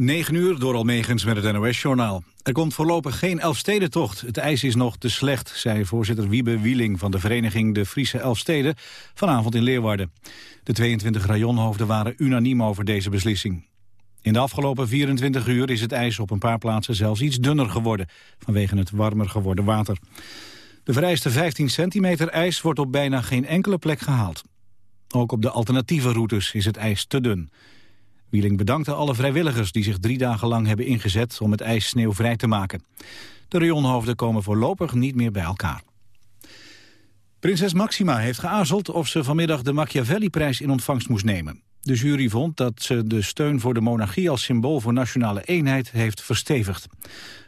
9 uur door Almegens met het NOS-journaal. Er komt voorlopig geen Elfstedentocht. Het ijs is nog te slecht, zei voorzitter Wiebe Wieling... van de vereniging De Friese Elfsteden vanavond in Leeuwarden. De 22 rajonhoofden waren unaniem over deze beslissing. In de afgelopen 24 uur is het ijs op een paar plaatsen zelfs iets dunner geworden... vanwege het warmer geworden water. De vereiste 15 centimeter ijs wordt op bijna geen enkele plek gehaald. Ook op de alternatieve routes is het ijs te dun... Wieling bedankte alle vrijwilligers die zich drie dagen lang hebben ingezet om het ijs sneeuwvrij te maken. De rionhoofden komen voorlopig niet meer bij elkaar. Prinses Maxima heeft geaarzeld of ze vanmiddag de Machiavelli-prijs in ontvangst moest nemen. De jury vond dat ze de steun voor de monarchie als symbool voor nationale eenheid heeft verstevigd.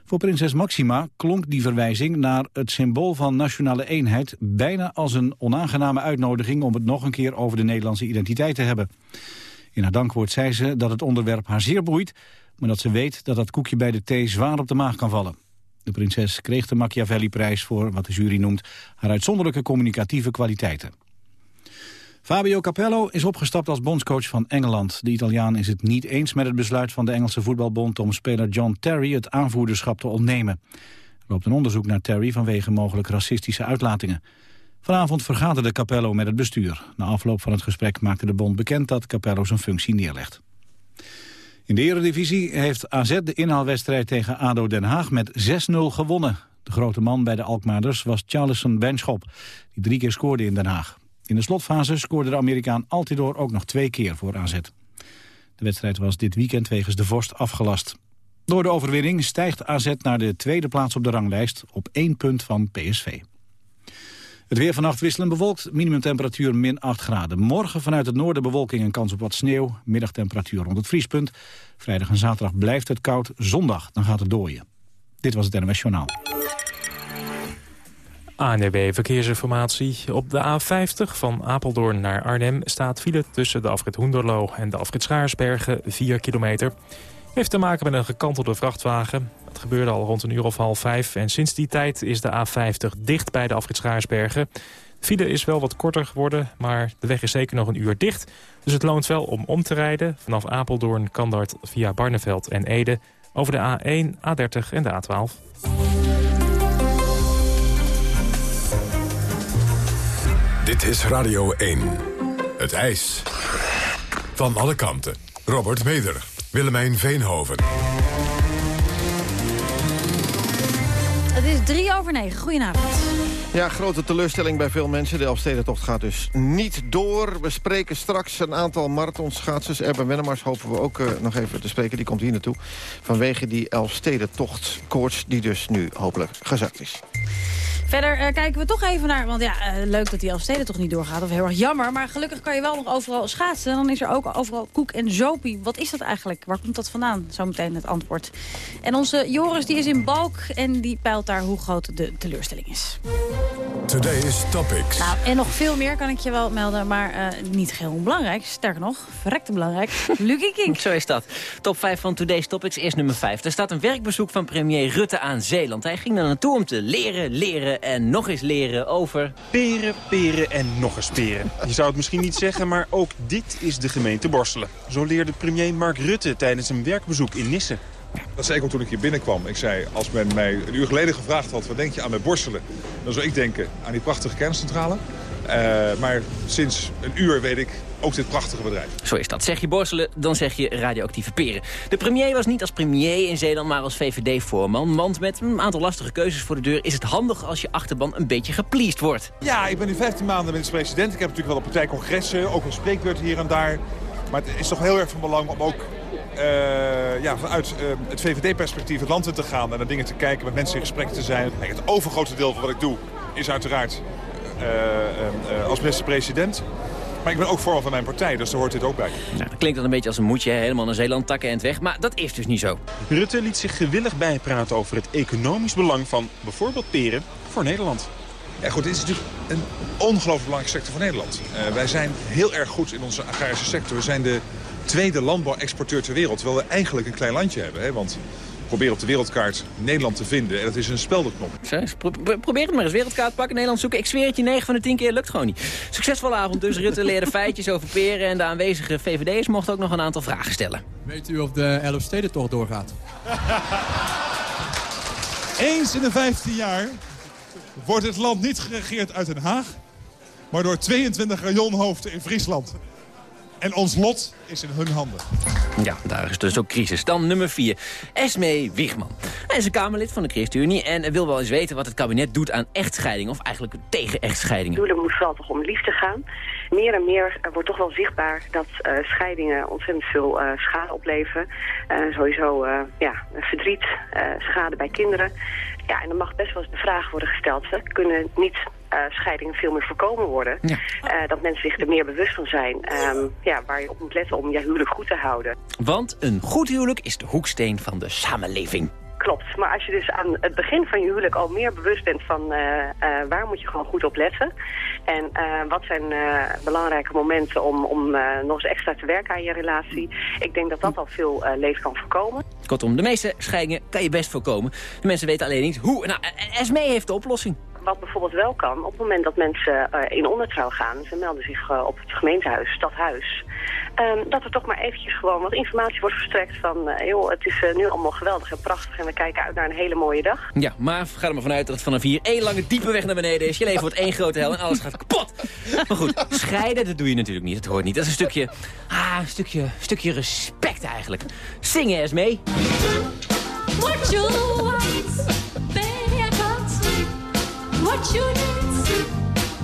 Voor prinses Maxima klonk die verwijzing naar het symbool van nationale eenheid bijna als een onaangename uitnodiging om het nog een keer over de Nederlandse identiteit te hebben. In haar dankwoord zei ze dat het onderwerp haar zeer boeit... maar dat ze weet dat dat koekje bij de thee zwaar op de maag kan vallen. De prinses kreeg de Machiavelli-prijs voor, wat de jury noemt... haar uitzonderlijke communicatieve kwaliteiten. Fabio Capello is opgestapt als bondscoach van Engeland. De Italiaan is het niet eens met het besluit van de Engelse voetbalbond... om speler John Terry het aanvoerderschap te ontnemen. Er loopt een onderzoek naar Terry vanwege mogelijk racistische uitlatingen. Vanavond vergaderde Capello met het bestuur. Na afloop van het gesprek maakte de bond bekend dat Capello zijn functie neerlegt. In de eredivisie heeft AZ de inhaalwedstrijd tegen ADO Den Haag met 6-0 gewonnen. De grote man bij de Alkmaarders was Charleston Benschop, die drie keer scoorde in Den Haag. In de slotfase scoorde de Amerikaan Altidoor ook nog twee keer voor AZ. De wedstrijd was dit weekend wegens de vorst afgelast. Door de overwinning stijgt AZ naar de tweede plaats op de ranglijst op één punt van PSV. Het weer vannacht wisselend bewolkt, minimumtemperatuur min 8 graden. Morgen vanuit het noorden bewolking en kans op wat sneeuw. Middagtemperatuur rond het vriespunt. Vrijdag en zaterdag blijft het koud. Zondag dan gaat het dooien. Dit was het NMS Journaal. ANRB Verkeersinformatie. Op de A50 van Apeldoorn naar Arnhem staat file tussen de afrit Hoenderloo en de afrit Schaarsbergen 4 kilometer. Heeft te maken met een gekantelde vrachtwagen. Het gebeurde al rond een uur of half vijf. En sinds die tijd is de A50 dicht bij de afrit. De file is wel wat korter geworden, maar de weg is zeker nog een uur dicht. Dus het loont wel om om te rijden. Vanaf Apeldoorn, Kandart via Barneveld en Ede. Over de A1, A30 en de A12. Dit is Radio 1. Het ijs. Van alle kanten. Robert Meder. Willemijn Veenhoven. Het is drie over negen. Goedenavond. Ja, grote teleurstelling bij veel mensen. De Elfstedentocht gaat dus niet door. We spreken straks een aantal marathonschaatsers. Erben Wennemars hopen we ook uh, nog even te spreken. Die komt hier naartocht Vanwege die Elfstedentocht koorts die dus nu hopelijk gezakt is. Verder uh, kijken we toch even naar, want ja, uh, leuk dat die Elfsteden toch niet doorgaat. Of heel erg jammer, maar gelukkig kan je wel nog overal schaatsen. Dan is er ook overal koek en zopie. Wat is dat eigenlijk? Waar komt dat vandaan? Zometeen het antwoord. En onze Joris die is in Balk en die peilt daar hoe groot de teleurstelling is. Today's Topics. Nou, en nog veel meer kan ik je wel melden, maar uh, niet heel onbelangrijk. Sterker nog, verrekte belangrijk. Lucky King. Zo is dat. Top 5 van Today's Topics is nummer 5. Er staat een werkbezoek van premier Rutte aan Zeeland. Hij ging er naartoe om te leren, leren en nog eens leren over... Peren, peren en nog eens peren. Je zou het misschien niet zeggen, maar ook dit is de gemeente Borselen. Zo leerde premier Mark Rutte tijdens een werkbezoek in Nissen. Dat zei ik ook toen ik hier binnenkwam. Ik zei, als men mij een uur geleden gevraagd had... wat denk je aan met Borselen? Dan zou ik denken aan die prachtige kerncentrale. Uh, maar sinds een uur weet ik ook dit prachtige bedrijf. Zo is dat. Zeg je Borselen, dan zeg je radioactieve peren. De premier was niet als premier in Zeeland, maar als VVD-voorman. Want met een aantal lastige keuzes voor de deur... is het handig als je achterban een beetje gepleased wordt. Ja, ik ben nu 15 maanden minister-president. Ik heb natuurlijk wel op partijcongressen, ook een spreekbeurt hier en daar. Maar het is toch heel erg van belang om ook uh, ja, vanuit uh, het VVD-perspectief het land in te gaan... en naar dingen te kijken, met mensen in gesprek te zijn. Het overgrote deel van wat ik doe is uiteraard als minister-president... Maar ik ben ook vooral van mijn partij, dus daar hoort dit ook bij. Nou, dat klinkt dan een beetje als een moedje, helemaal naar Zeeland takken en het weg. Maar dat is dus niet zo. Rutte liet zich gewillig bijpraten over het economisch belang van bijvoorbeeld peren voor Nederland. Ja, goed, dit is natuurlijk een ongelooflijk belangrijke sector voor Nederland. Uh, wij zijn heel erg goed in onze agrarische sector. We zijn de tweede landbouwexporteur ter wereld, terwijl we eigenlijk een klein landje hebben. Hè? Want proberen op de wereldkaart Nederland te vinden. En dat is een speldenknop. probeer het maar eens. Wereldkaart pakken, Nederland zoeken. Ik zweer het je, 9 van de 10 keer lukt gewoon niet. Succesvolle avond dus. Rutte leerde feitjes over peren. En de aanwezige VVD'ers mochten ook nog een aantal vragen stellen. Weet u of de Elfstedentocht doorgaat? Eens in de 15 jaar wordt het land niet geregeerd uit Den Haag... maar door 22 rajonhoofden in Friesland. En ons lot is in hun handen. Ja, daar is dus ook crisis. Dan nummer 4. Esme Wigman. Hij is een Kamerlid van de ChristenUnie en wil wel eens weten wat het kabinet doet aan echtscheidingen. Of eigenlijk tegen echtscheidingen. Het moet vooral toch om liefde gaan. Meer en meer wordt toch wel zichtbaar dat uh, scheidingen ontzettend veel uh, schade opleveren. Uh, sowieso ja, verdriet, schade bij kinderen. Ja, en er mag best wel eens de vraag worden gesteld. Hè? Kunnen niet scheidingen veel meer voorkomen worden. Ja. Uh, dat mensen zich er meer bewust van zijn. Um, ja, waar je op moet letten om je huwelijk goed te houden. Want een goed huwelijk is de hoeksteen van de samenleving. Klopt, maar als je dus aan het begin van je huwelijk al meer bewust bent van uh, waar moet je gewoon goed op letten. En wat zijn belangrijke momenten om, om nog eens extra te werken aan je relatie. Ik denk dat dat al veel leed kan voorkomen. Kortom, de meeste scheidingen kan je best voorkomen. De mensen weten alleen niet hoe. Nou, Esme heeft de oplossing wat bijvoorbeeld wel kan, op het moment dat mensen uh, in ondertrouw gaan... ze melden zich uh, op het gemeentehuis, stadhuis... Um, dat er toch maar eventjes gewoon wat informatie wordt verstrekt van... Uh, joh, het is nu allemaal geweldig en prachtig en we kijken uit naar een hele mooie dag. Ja, maar ga er maar vanuit dat het vanaf hier één lange diepe weg naar beneden is. Je leven wordt één grote hel en alles gaat kapot. Maar goed, scheiden, dat doe je natuurlijk niet. Dat hoort niet. Dat is een stukje, ah, een stukje, stukje respect eigenlijk. Zingen eens mee. What you what you need.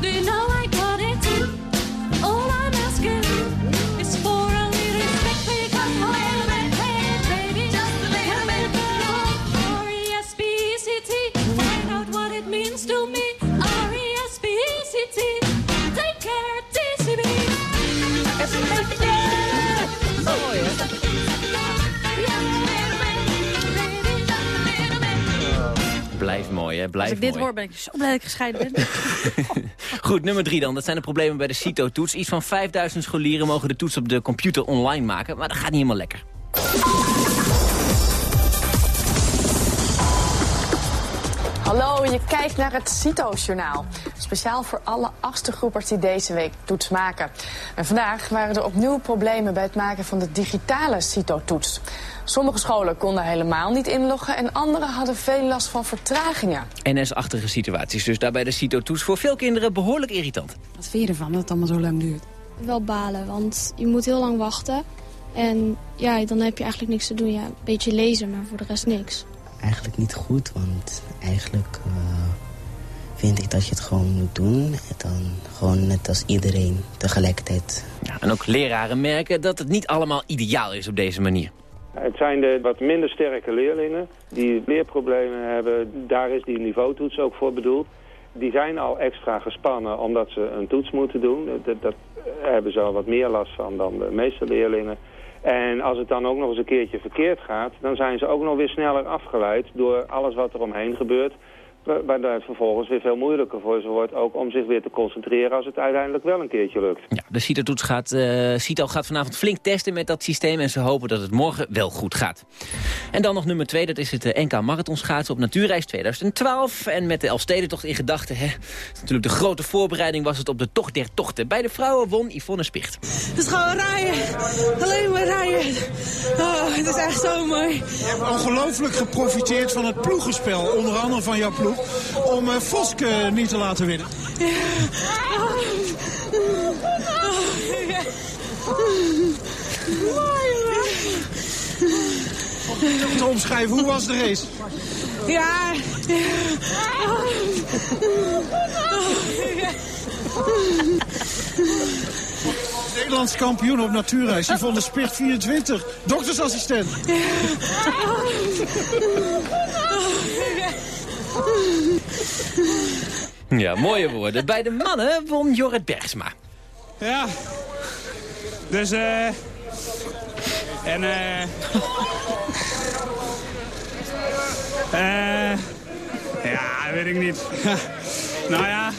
Do you know I got it? All I'm asking is for a little respect. A little bit, baby, just a little bit. Find out what it means to me. R-E-S-P-E-C-T, Blijf mooi, hè? Blijf Als ik dit mooi. hoor, ben ik zo blij dat ik gescheiden ben. Goed, nummer drie dan. Dat zijn de problemen bij de CITO-toets. Iets van 5000 scholieren mogen de toets op de computer online maken. Maar dat gaat niet helemaal lekker. Hallo, je kijkt naar het CITO-journaal. Speciaal voor alle achtste groepers die deze week toets maken. En vandaag waren er opnieuw problemen bij het maken van de digitale CITO-toets. Sommige scholen konden helemaal niet inloggen en andere hadden veel last van vertragingen. NS-achtige situaties, dus daarbij de CITO-toets voor veel kinderen behoorlijk irritant. Wat vind je ervan dat het allemaal zo lang duurt? Wel balen, want je moet heel lang wachten. En ja, dan heb je eigenlijk niks te doen. Ja, een beetje lezen, maar voor de rest niks. Eigenlijk niet goed, want eigenlijk uh, vind ik dat je het gewoon moet doen. En dan gewoon net als iedereen tegelijkertijd. Ja, en ook leraren merken dat het niet allemaal ideaal is op deze manier. Het zijn de wat minder sterke leerlingen die leerproblemen hebben. Daar is die niveautoets ook voor bedoeld. Die zijn al extra gespannen omdat ze een toets moeten doen. Dat, dat hebben ze al wat meer last van dan de meeste leerlingen. En als het dan ook nog eens een keertje verkeerd gaat... dan zijn ze ook nog weer sneller afgeleid door alles wat er omheen gebeurt waardoor het vervolgens weer veel moeilijker voor ze wordt... ook om zich weer te concentreren als het uiteindelijk wel een keertje lukt. Ja, de CITO-toets gaat, uh, CITO gaat vanavond flink testen met dat systeem... en ze hopen dat het morgen wel goed gaat. En dan nog nummer twee, dat is het NK Marathonschaatsen op Natuurreis 2012. En met de Elfstedentocht in gedachten, hè. Natuurlijk de grote voorbereiding was het op de Tocht der Tochten. Bij de vrouwen won Yvonne Spicht. Het is gewoon rijden, alleen maar rijden. Oh, het is echt zo mooi. Je hebt ongelooflijk geprofiteerd van het ploegenspel, onder andere van jouw ploeg om Voske niet te laten winnen. Ja. Om te omschrijven, hoe was de race? Ja. Nederlands kampioen op natuurreis. Yvonne Spicht 24. Doktersassistent. Ja, mooie woorden. Bij de mannen won Jorrit Bergsma. Ja. Dus, eh... en, eh... eh... ja, weet ik niet. nou ja.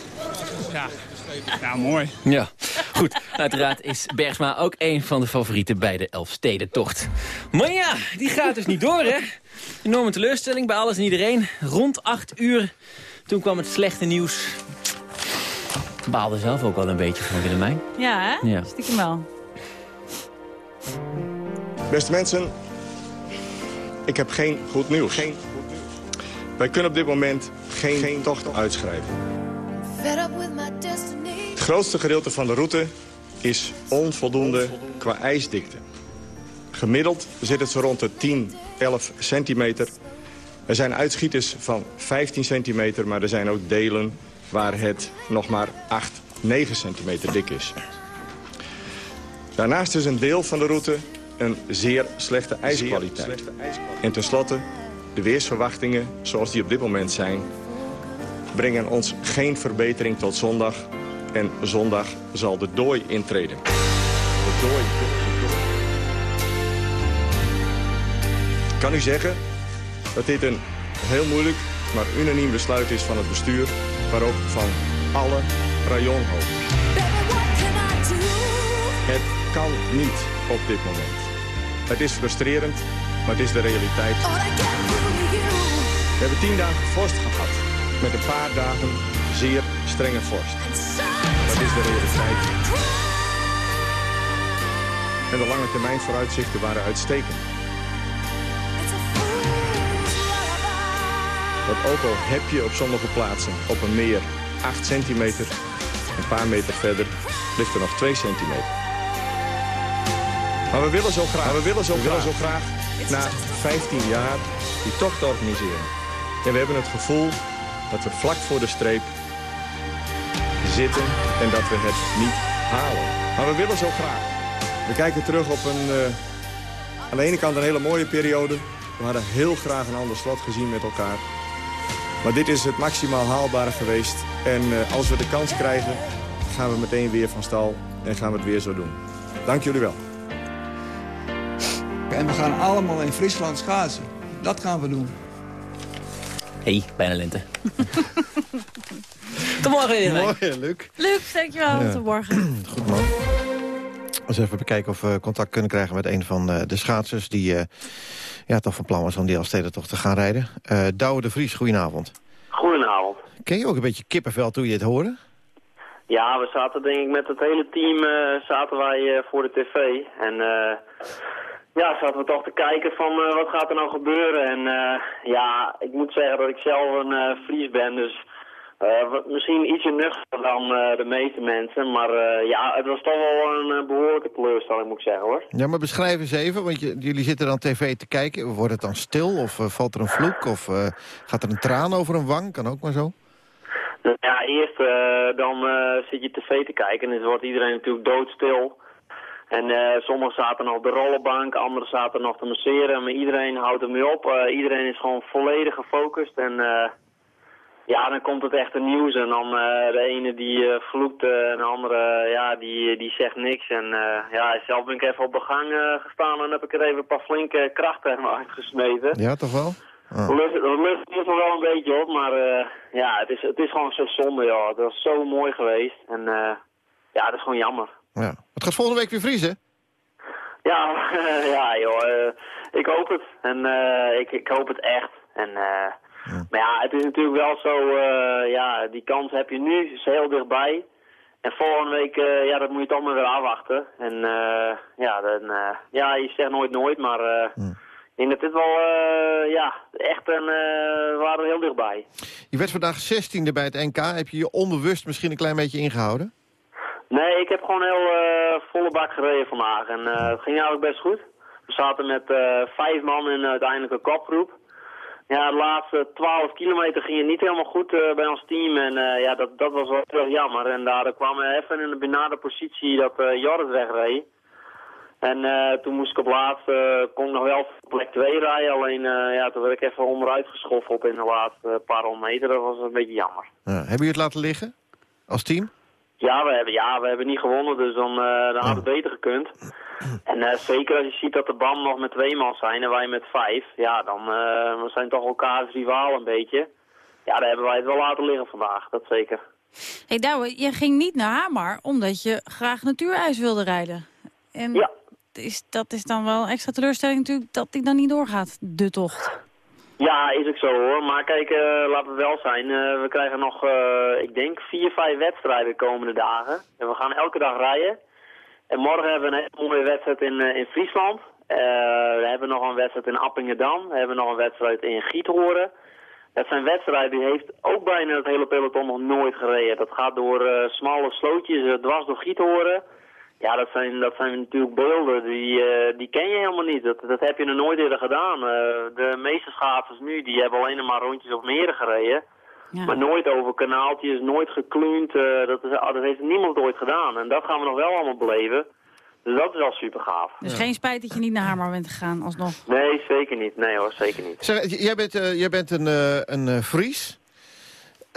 Ja. Ja, mooi. Ja. Goed, uiteraard is Bergsma ook een van de favorieten bij de Elfstedentocht. Maar ja, die gaat dus niet door, hè? Enorme teleurstelling bij alles en iedereen. Rond 8 uur, toen kwam het slechte nieuws. Ik baalde zelf ook wel een beetje van Willemijn. Ja, hè? Ja. Stiekem wel. Beste mensen, ik heb geen goed nieuws. Geen Wij kunnen op dit moment geen, geen tocht uitschrijven. Het grootste gedeelte van de route is onvoldoende qua ijsdikte. Gemiddeld zit het zo rond de 10, 11 centimeter. Er zijn uitschieters van 15 centimeter, maar er zijn ook delen waar het nog maar 8, 9 centimeter dik is. Daarnaast is een deel van de route een zeer slechte ijskwaliteit. En tenslotte, de weersverwachtingen zoals die op dit moment zijn... brengen ons geen verbetering tot zondag. En zondag zal de dooi intreden. De dooi. Ik kan u zeggen dat dit een heel moeilijk, maar unaniem besluit is van het bestuur... maar ook van alle rayonhoofden. Het kan niet op dit moment. Het is frustrerend, maar het is de realiteit. We hebben tien dagen vorst gehad. Met een paar dagen zeer strenge vorst. Dat is de realiteit. En de lange termijn vooruitzichten waren uitstekend. Want ook al heb je op sommige plaatsen op een meer 8 centimeter... een paar meter verder ligt er nog 2 centimeter. Maar we willen zo graag, we willen zo, we willen zo graag na 15 jaar die tocht organiseren. En we hebben het gevoel dat we vlak voor de streep zitten en dat we het niet halen. Maar we willen zo graag. We kijken terug op een, uh, aan de ene kant een hele mooie periode. We hadden heel graag een ander slot gezien met elkaar. Maar dit is het maximaal haalbare geweest. En uh, als we de kans krijgen, gaan we meteen weer van stal en gaan we het weer zo doen. Dank jullie wel. En we gaan allemaal in Friesland schaatsen. Dat gaan we doen. Hey, bijna lente. Tot morgen. Morgen, Luc. Luc, dankjewel. Ja. Tot morgen. Goed man. Eens even bekijken of we contact kunnen krijgen met een van uh, de schaatsers... die uh, ja, toch van plan was om die Elfstedentocht te gaan rijden. Uh, Douwe de Vries, goedenavond. Goedenavond. Ken je ook een beetje kippenvel toen je het hoorde? Ja, we zaten denk ik met het hele team zaten wij voor de tv. En ja, zaten we toch te kijken van uh, wat gaat er nou gebeuren. En uh, ja, ik moet zeggen dat ik zelf een uh, Fries ben, dus misschien ietsje nuchter dan de meeste mensen. Maar ja, het was toch wel een behoorlijke teleurstelling, moet ik zeggen hoor. Ja, maar beschrijf eens even, want je, jullie zitten dan tv te kijken. Wordt het dan stil of valt er een vloek of gaat er een traan over een wang? Kan ook maar zo. Ja, eerst dan zit je tv te kijken en dan wordt iedereen natuurlijk doodstil. En uh, sommigen zaten nog op de rollenbank, anderen zaten nog te masseren. Maar iedereen houdt ermee op. Uh, iedereen is gewoon volledig gefocust. En uh, ja, dan komt het echte nieuws. En dan de ene die vloekt en de andere ja, die, die zegt niks. En ja, zelf ben ik even op de gang gestaan en heb ik er even een paar flinke krachten uitgesmeten. Ja, toch wel? Lust is er wel een beetje op, maar ja, het is, het is gewoon zo zonde, joh. Het was zo mooi geweest. En ja, het is gewoon jammer. Ja. Het gaat volgende week weer vriezen? Ja, ja joh. Uh, ik hoop het. En uh, ik, ik hoop het echt. En, uh, ja. Maar ja, het is natuurlijk wel zo, ja, die kans heb je nu, is heel dichtbij. En volgende week, ja, dat moet je toch maar weer afwachten. En ja, dan, ja, je zegt nooit nooit, maar ik denk dat dit wel, ja, echt een, we waren er heel dichtbij. Je werd vandaag 16e bij het NK. Heb je je onbewust misschien een klein beetje ingehouden? Nee, ik heb gewoon heel uh, volle bak gereden vandaag. En uh, het ging eigenlijk best goed. We zaten met uh, vijf man in uiteindelijk een kopgroep. Ja, de laatste twaalf kilometer ging het niet helemaal goed bij ons team. En ja, dat, dat was wel heel jammer. En daar kwamen we even in een benarde positie dat Jorrit wegreed. En toen moest ik op laatste, kon ik nog wel plek 2 rijden. Alleen ja, toen werd ik even onderuit geschoffeld in de laatste paar honderd meter. Dat was een beetje jammer. Ja, hebben jullie het laten liggen? Als team? Ja, we hebben, ja, we hebben niet gewonnen, dus dan, uh, dan had het beter gekund. En uh, zeker als je ziet dat de band nog met twee man zijn en wij met vijf, ja, dan uh, we zijn toch elkaars rivaal een beetje. Ja, daar hebben wij het wel laten liggen vandaag, dat zeker. hey, Douwe, je ging niet naar Hamar omdat je graag natuurijs wilde rijden. En ja. is, dat is dan wel een extra teleurstelling natuurlijk dat die dan niet doorgaat, de tocht. Ja, is ook zo hoor. Maar kijk, uh, laten we wel zijn. Uh, we krijgen nog, uh, ik denk, vier, vijf wedstrijden de komende dagen. En we gaan elke dag rijden. En morgen hebben we een hele mooie wedstrijd in, in Friesland. we hebben nog een wedstrijd in Appingedam. We hebben nog een wedstrijd in Giethoren. Dat zijn wedstrijden die heeft ook bijna het hele peloton nog nooit gereden. Dat gaat door smalle slootjes, dwars door Giethoren. Ja, dat zijn, dat zijn natuurlijk beelden, die, uh, die ken je helemaal niet. Dat, dat heb je nog nooit eerder gedaan. Uh, de meeste schaatsers nu, die hebben alleen maar rondjes of meren gereden. Ja. Maar nooit over kanaaltjes, nooit gekloend. Uh, dat, is, dat heeft niemand ooit gedaan. En dat gaan we nog wel allemaal beleven. Dus dat is wel super gaaf. Dus geen spijt dat je niet naar Hamar bent gegaan alsnog? Nee, zeker niet. Nee hoor, zeker niet. Zeg, jij bent, jij bent een, een Fries.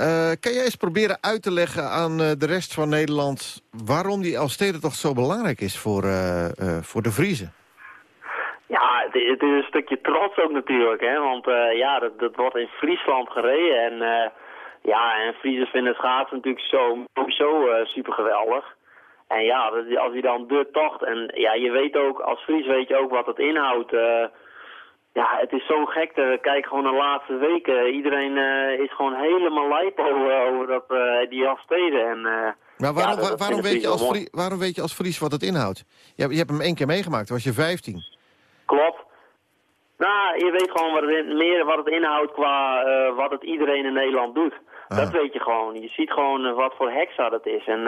Uh, kan jij eens proberen uit te leggen aan uh, de rest van Nederland... waarom die Elfstedentocht zo belangrijk is voor, uh, voor de Vriezen? Ja, het, het, is een stukje trots ook natuurlijk. Hè? Want ja, dat, dat wordt in Friesland gereden. En, ja, en Friesen vinden schaatsen natuurlijk zo, zo super geweldig. En ja, als je dan de tocht... En ja, je weet ook, als Fries weet je ook wat het inhoudt... Ja, het is zo gek. Te, kijk gewoon de laatste weken. Iedereen uh, is gewoon helemaal lijp over, over dat, uh, die afsteden. En, uh, maar waarom, ja, waarom, weet je als Fries, waarom weet je als Fries wat het inhoudt? Je, je hebt hem één keer meegemaakt, toen was je 15. Klopt. Nou, je weet gewoon wat het, meer wat het inhoudt qua wat het iedereen in Nederland doet. Ah. Dat weet je gewoon. Je ziet gewoon wat voor hexa dat is. En,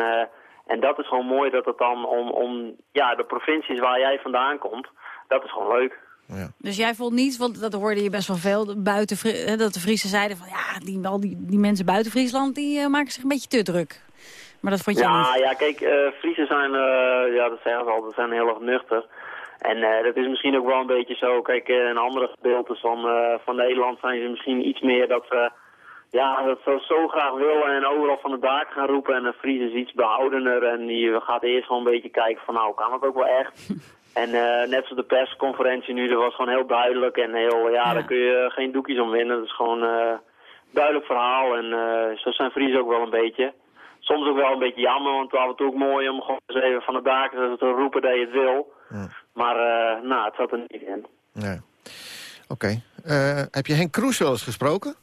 en dat is gewoon mooi dat het dan om, om ja, de provincies waar jij vandaan komt, dat is gewoon leuk. Ja. Dus jij vond niets, want dat hoorde je best wel veel, buiten, dat de Friesen zeiden van ja, die, al die, die mensen buiten Friesland die uh, maken zich een beetje te druk. Maar dat vond je ja, niet? Ja, kijk, uh, Friesen zijn, uh, ja dat zeggen ze al, zijn heel erg nuchter. En dat is misschien ook wel een beetje zo, kijk, in andere gedeeltes van, van Nederland zijn ze misschien iets meer dat ze ja, dat ze zo graag willen en overal van de daken gaan roepen. En de Fries is iets behoudener en die gaat eerst gewoon een beetje kijken van nou, kan het ook wel echt? En uh, net zoals de persconferentie nu, dat was gewoon heel duidelijk en heel, ja, daar kun je geen doekjes om winnen. Dat is gewoon een uh, duidelijk verhaal en uh, zo zijn Fries ook wel een beetje. Soms ook wel een beetje jammer, want af en toe ook mooi om gewoon eens even van de daken te roepen dat je het wil. Ja. Maar nou, het zat er niet in. Nee. Oké. Okay. heb je Henk Kroes wel eens gesproken?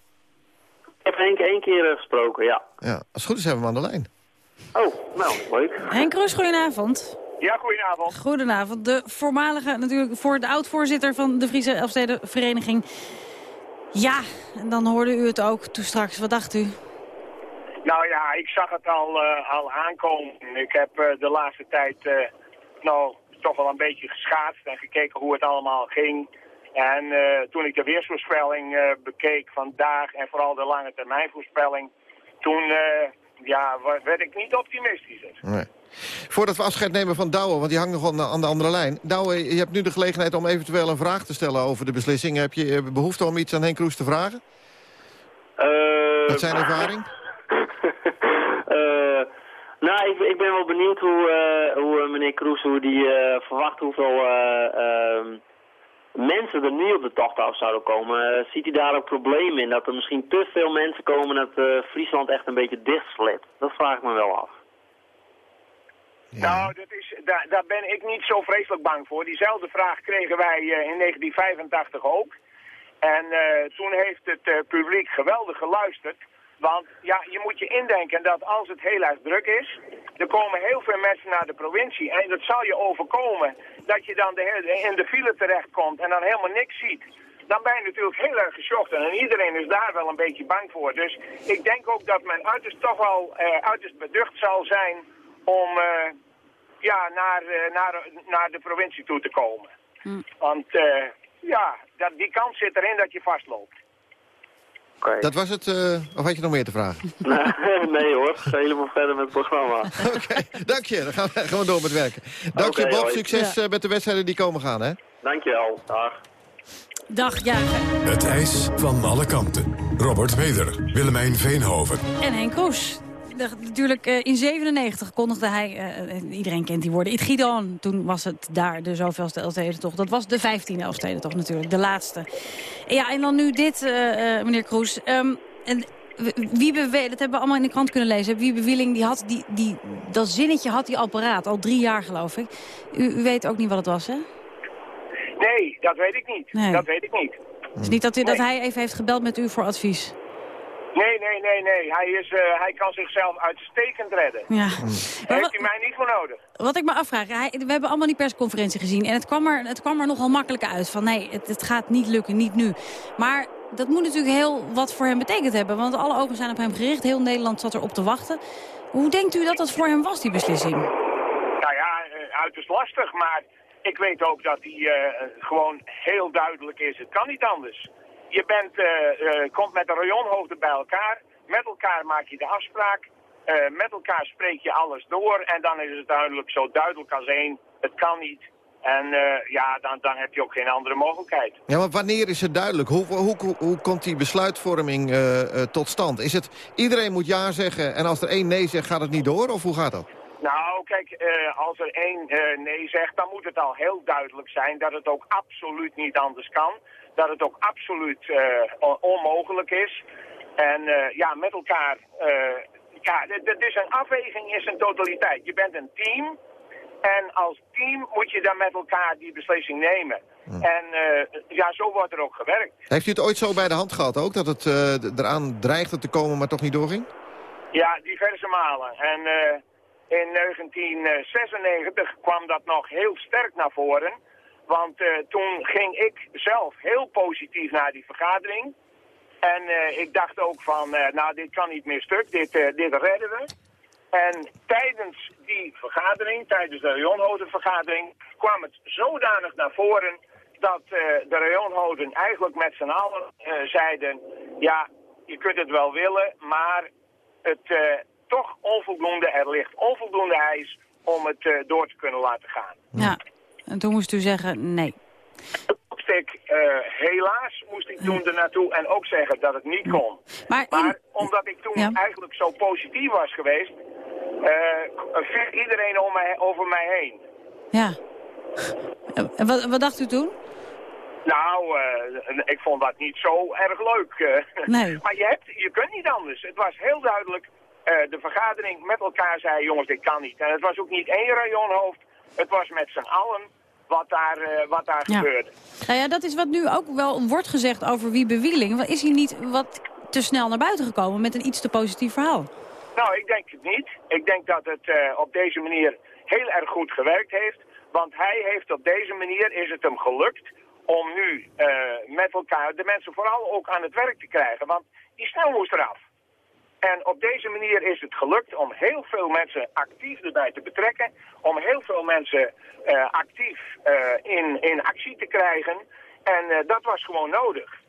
Ik heb Henk één keer gesproken, ja. Ja, als het goed is hebben we hem aan de lijn. Oh, nou, leuk. Henk Kroes, goedenavond. Ja, goedenavond. Goedenavond. De voormalige, natuurlijk voor de oud-voorzitter van de Friese Elfstedenvereniging. Ja, en dan hoorde u het ook toen straks. Wat dacht u? Nou ja, ik zag het al, uh, al aankomen. Ik heb uh, de laatste tijd uh, nou, toch wel een beetje geschaatst en gekeken hoe het allemaal ging. En toen ik de weersvoorspelling bekeek vandaag en vooral de lange termijnvoorspelling, toen ja, werd ik niet optimistischer. Nee. Voordat we afscheid nemen van Douwe, want die hangt nog aan de andere lijn. Douwe, je hebt nu de gelegenheid om eventueel een vraag te stellen over de beslissing. Heb je eh, behoefte om iets aan Henk Kroes te vragen? Uh, Met zijn ervaring? uh, nou, ik, ik, ben wel benieuwd hoe, uh, hoe meneer Kroes hoe die, verwacht hoeveel ehm, mensen er nu op de tocht af zouden komen. ziet hij daar ook problemen in? Dat er misschien te veel mensen komen dat Friesland echt een beetje dichtslipt? Dat vraag ik me wel af. Nou, dat is, daar, daar ben ik niet zo vreselijk bang voor. Diezelfde vraag kregen wij uh, in 1985 ook. En toen heeft het publiek geweldig geluisterd. Want ja, je moet je indenken dat als het heel erg druk is, er komen heel veel mensen naar de provincie. En dat zal je overkomen dat je dan de hele, in de file terechtkomt en dan helemaal niks ziet. Dan ben je natuurlijk heel erg geschokt en iedereen is daar wel een beetje bang voor. Dus ik denk ook dat men uiterst toch wel uiterst beducht zal zijn om uh, ja, naar, uh, naar, naar de provincie toe te komen. Hm. Want uh, ja, dat, die kans zit erin dat je vastloopt. Okay. Dat was het, of had je nog meer te vragen? nee hoor, ga helemaal verder met het programma. Oké, okay, dank je. Dan gaan we gewoon door met werken. Dank okay, je Bob, succes ja. met de wedstrijden die komen gaan. Hè? Dank je wel, dag. Dag, ja. Het ijs van alle kanten. Robert Meder, Willemijn Veenhoven. En Henk Natuurlijk uh, in 97 kondigde hij, uh, iedereen kent die woorden, Idgidon. Toen was het daar de zoveelste Elfstedentocht. Dat was de 15e Elfstedentocht natuurlijk, de laatste. Ja, en dan nu dit, meneer Kroes. Um, en Wiebe, dat hebben we allemaal in de krant kunnen lezen. Wiebe Wieling, die had die, die, dat zinnetje had hij al paraat. Al drie jaar, geloof ik. U, u weet ook niet wat het was, hè? Nee, dat weet ik niet. Nee. Dat weet ik niet. Het is niet dat, u, dat hij even heeft gebeld met u voor advies. Nee, nee, nee, nee. Hij, is, eh, hij kan zichzelf uitstekend redden. Ja. Daar heeft hij mij niet voor nodig. Wat ik me afvraag, hij, we hebben allemaal die persconferentie gezien... en het kwam er, het kwam er nogal makkelijk uit van nee, het, het gaat niet lukken, niet nu. Maar dat moet natuurlijk heel wat voor hem betekend hebben... want alle ogen zijn op hem gericht, heel Nederland zat erop te wachten. Hoe denkt u dat dat voor hem was, die beslissing? Nou ja, eh, uiterst lastig, maar ik weet ook dat hij eh, gewoon heel duidelijk is. Het kan niet anders. Je bent, eh, eh, komt met de rayonhoofden bij elkaar. Met elkaar maak je de afspraak. Eh, met elkaar spreek je alles door. En dan is het duidelijk zo duidelijk als één. Het kan niet. En ja, dan, dan heb je ook geen andere mogelijkheid. Ja, maar wanneer is het duidelijk? Hoe, hoe, hoe, hoe komt die besluitvorming tot stand? Is het iedereen moet ja zeggen en als er één nee zegt gaat het niet door? Of hoe gaat dat? Nou, kijk, als er één nee zegt, dan moet het al heel duidelijk zijn dat het ook absoluut niet anders kan. Dat het ook absoluut eh, on- onmogelijk is. En eh, ja, met elkaar, eh, ja, d- dat is een afweging, is een totaliteit. Je bent een team en als team moet je dan met elkaar die beslissing nemen. En eh, ja, zo wordt er ook gewerkt. Heeft u het ooit zo bij de hand gehad ook? Dat het eraan dreigde te komen, maar toch niet doorging? Ja, diverse malen. En in 1996 kwam dat nog heel sterk naar voren. Want eh, toen ging ik zelf heel positief naar die vergadering. En eh, ik dacht ook van, eh, nou dit kan niet meer stuk, dit, dit redden we. En tijdens die vergadering, tijdens de rayonhodenvergadering, kwam het zodanig naar voren dat de rayonhoden eigenlijk met z'n allen zeiden, ja, je kunt het wel willen, maar het toch onvoldoende, er ligt onvoldoende ijs om het door te kunnen laten gaan. Ja, en toen moest u zeggen nee. Ik, eh, helaas moest ik toen er naartoe en ook zeggen dat het niet kon. Maar, Maar omdat ik toen Ja. eigenlijk zo positief was geweest, eh viel iedereen om mij, over mij heen. Ja. En wat, wat dacht u toen? Nou, eh, ik vond dat niet zo erg leuk. Nee. maar je, hebt, je kunt niet anders. Het was heel duidelijk, de vergadering met elkaar zei, jongens, dit kan niet. En het was ook niet één rayonhoofd, het was met z'n allen wat daar, eh, wat daar Ja. gebeurde. Nou ja, dat is wat nu ook wel wordt gezegd over Wiebe Wieling. Wa- Is hij niet wat te snel naar buiten gekomen met een iets te positief verhaal? Nou, ik denk het niet. Ik denk dat het eh, op deze manier heel erg goed gewerkt heeft. Want hij heeft op deze manier, is het hem gelukt om nu eh, met elkaar de mensen vooral ook aan het werk te krijgen. Want die snel moest eraf. En op deze manier is het gelukt om heel veel mensen actief erbij te betrekken. Om heel veel mensen eh, actief eh, in, in actie te krijgen. En eh, dat was gewoon nodig.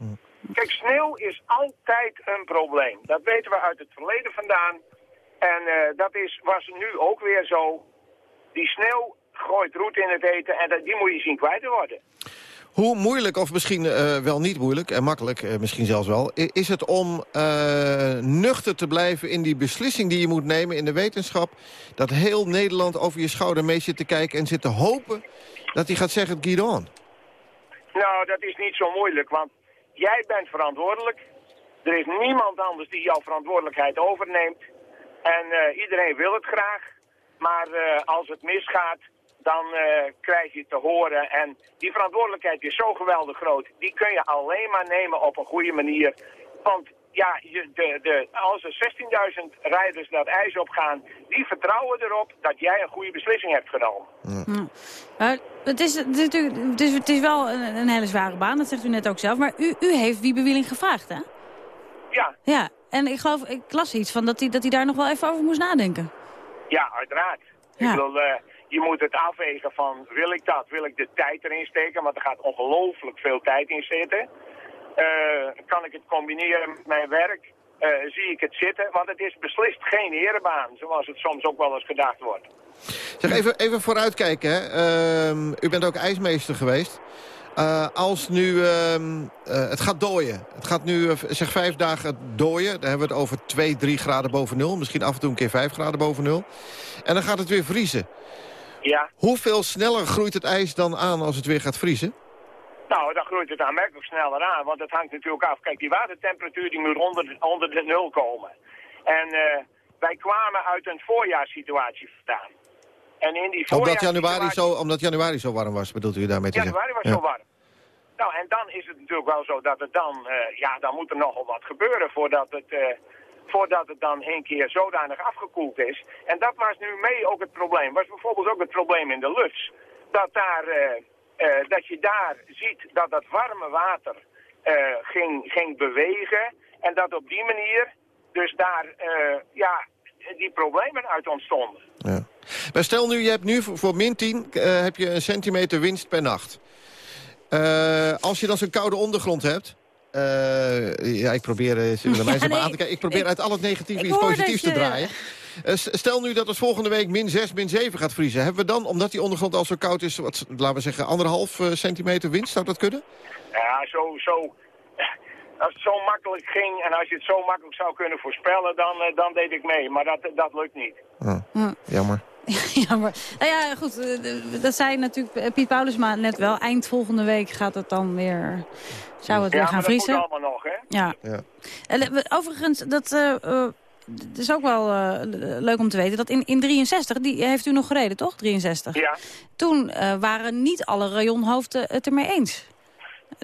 Kijk, sneeuw is altijd een probleem. Dat weten we uit het verleden vandaan. En dat is, was nu ook weer zo. Die sneeuw gooit roet in het eten en dat, die moet je zien kwijt te worden. Hoe moeilijk, of misschien eh, wel niet moeilijk, en makkelijk eh, misschien zelfs wel... is het om eh, nuchter te blijven in die beslissing die je moet nemen in de wetenschap... dat heel Nederland over je schouder mee zit te kijken en zit te hopen... dat hij gaat zeggen, Guidon. Nou, dat is niet zo moeilijk, want jij bent verantwoordelijk. Er is niemand anders die jouw verantwoordelijkheid overneemt. En iedereen wil het graag. Maar als het misgaat, dan eh, krijg je te horen. En die verantwoordelijkheid is zo geweldig groot. Die kun je alleen maar nemen op een goede manier. Want ja, je, de, de, als er 16.000 rijders dat ijs opgaan... die vertrouwen erop dat jij een goede beslissing hebt genomen. Ja. Het, is, het, is natuurlijk, het, is, het is wel een, een hele zware baan, dat zegt u net ook zelf. Maar u, u heeft Wiebe Wieling gevraagd, hè? Ja, Ja, en ik geloof, ik las iets van dat hij, dat hij daar nog wel even over moest nadenken. Ja, uiteraard. Ja. Ik bedoel, eh, je moet het afwegen van, wil ik dat? Wil ik de tijd erin steken? Want er gaat ongelooflijk veel tijd in zitten. Eh, kan ik het combineren met mijn werk? Eh, zie ik het zitten? Want het is beslist geen herenbaan, zoals het soms ook wel eens gedacht wordt. Zeg, even, even vooruitkijken. Ehm, u bent ook ijsmeester geweest. Eh, als nu, ehm, eh, het gaat dooien. Het gaat nu, zeg vijf dagen dooien. Dan hebben we het over 2, 3 graden boven nul. Misschien af en toe een keer 5 graden boven nul. En dan gaat het weer vriezen. Ja, Hoeveel sneller groeit het ijs dan aan als het weer gaat vriezen? Nou, dan groeit het aanmerkelijk sneller aan, want het hangt natuurlijk af. Kijk, die watertemperatuur die moet onder, onder de nul komen. En eh, wij kwamen uit een voorjaarssituatie vandaan. En in die Omdat januari, zo, omdat januari zo warm was, bedoelt u daarmee te zeggen? Januari was Ja. zo warm. Nou, en dan is het natuurlijk wel zo dat het dan, eh, ja, dan moet er nogal wat gebeuren voordat het, eh, voordat het dan een keer zodanig afgekoeld is. En dat was nu mee ook het probleem. Was bijvoorbeeld ook het probleem in de Luts. Dat, daar, eh, eh, dat je daar ziet dat dat warme water eh, ging, ging bewegen. En dat op die manier dus daar, ja, die problemen uit ontstonden. Maar stel nu, je hebt nu voor, min 10 eh, heb je een centimeter winst per nacht. Als je dan zo'n koude ondergrond hebt... eh, ja, ik probeer, uh, Ja, maar nee, aan te kijken. Ik probeer ik- uit al het negatieve iets positiefs te draaien. Eh, stel nu dat het volgende week min 6, min 7 gaat vriezen. Hebben we dan, omdat die ondergrond al zo koud is... Wat, laten we zeggen, anderhalf eh, centimeter winst? Zou dat kunnen? Ja, zo, zo. Als het zo makkelijk ging en als je het zo makkelijk zou kunnen voorspellen, dan, eh, dan deed ik mee. Maar dat, dat lukt niet. Jammer. Jammer. Nou ja, goed, eh, dat zei natuurlijk Piet Paulusma net wel. Eind volgende week gaat het dan weer... Zou het ja, weer gaan vriezen? dat moet allemaal nog, hè? Ja. En, eh, Overigens, dat eh, eh, het is ook wel eh, leuk om te weten... dat in, in 63, die heeft u nog gereden, toch? 63. Ja. Toen eh, waren niet alle rayonhoofden het ermee eens.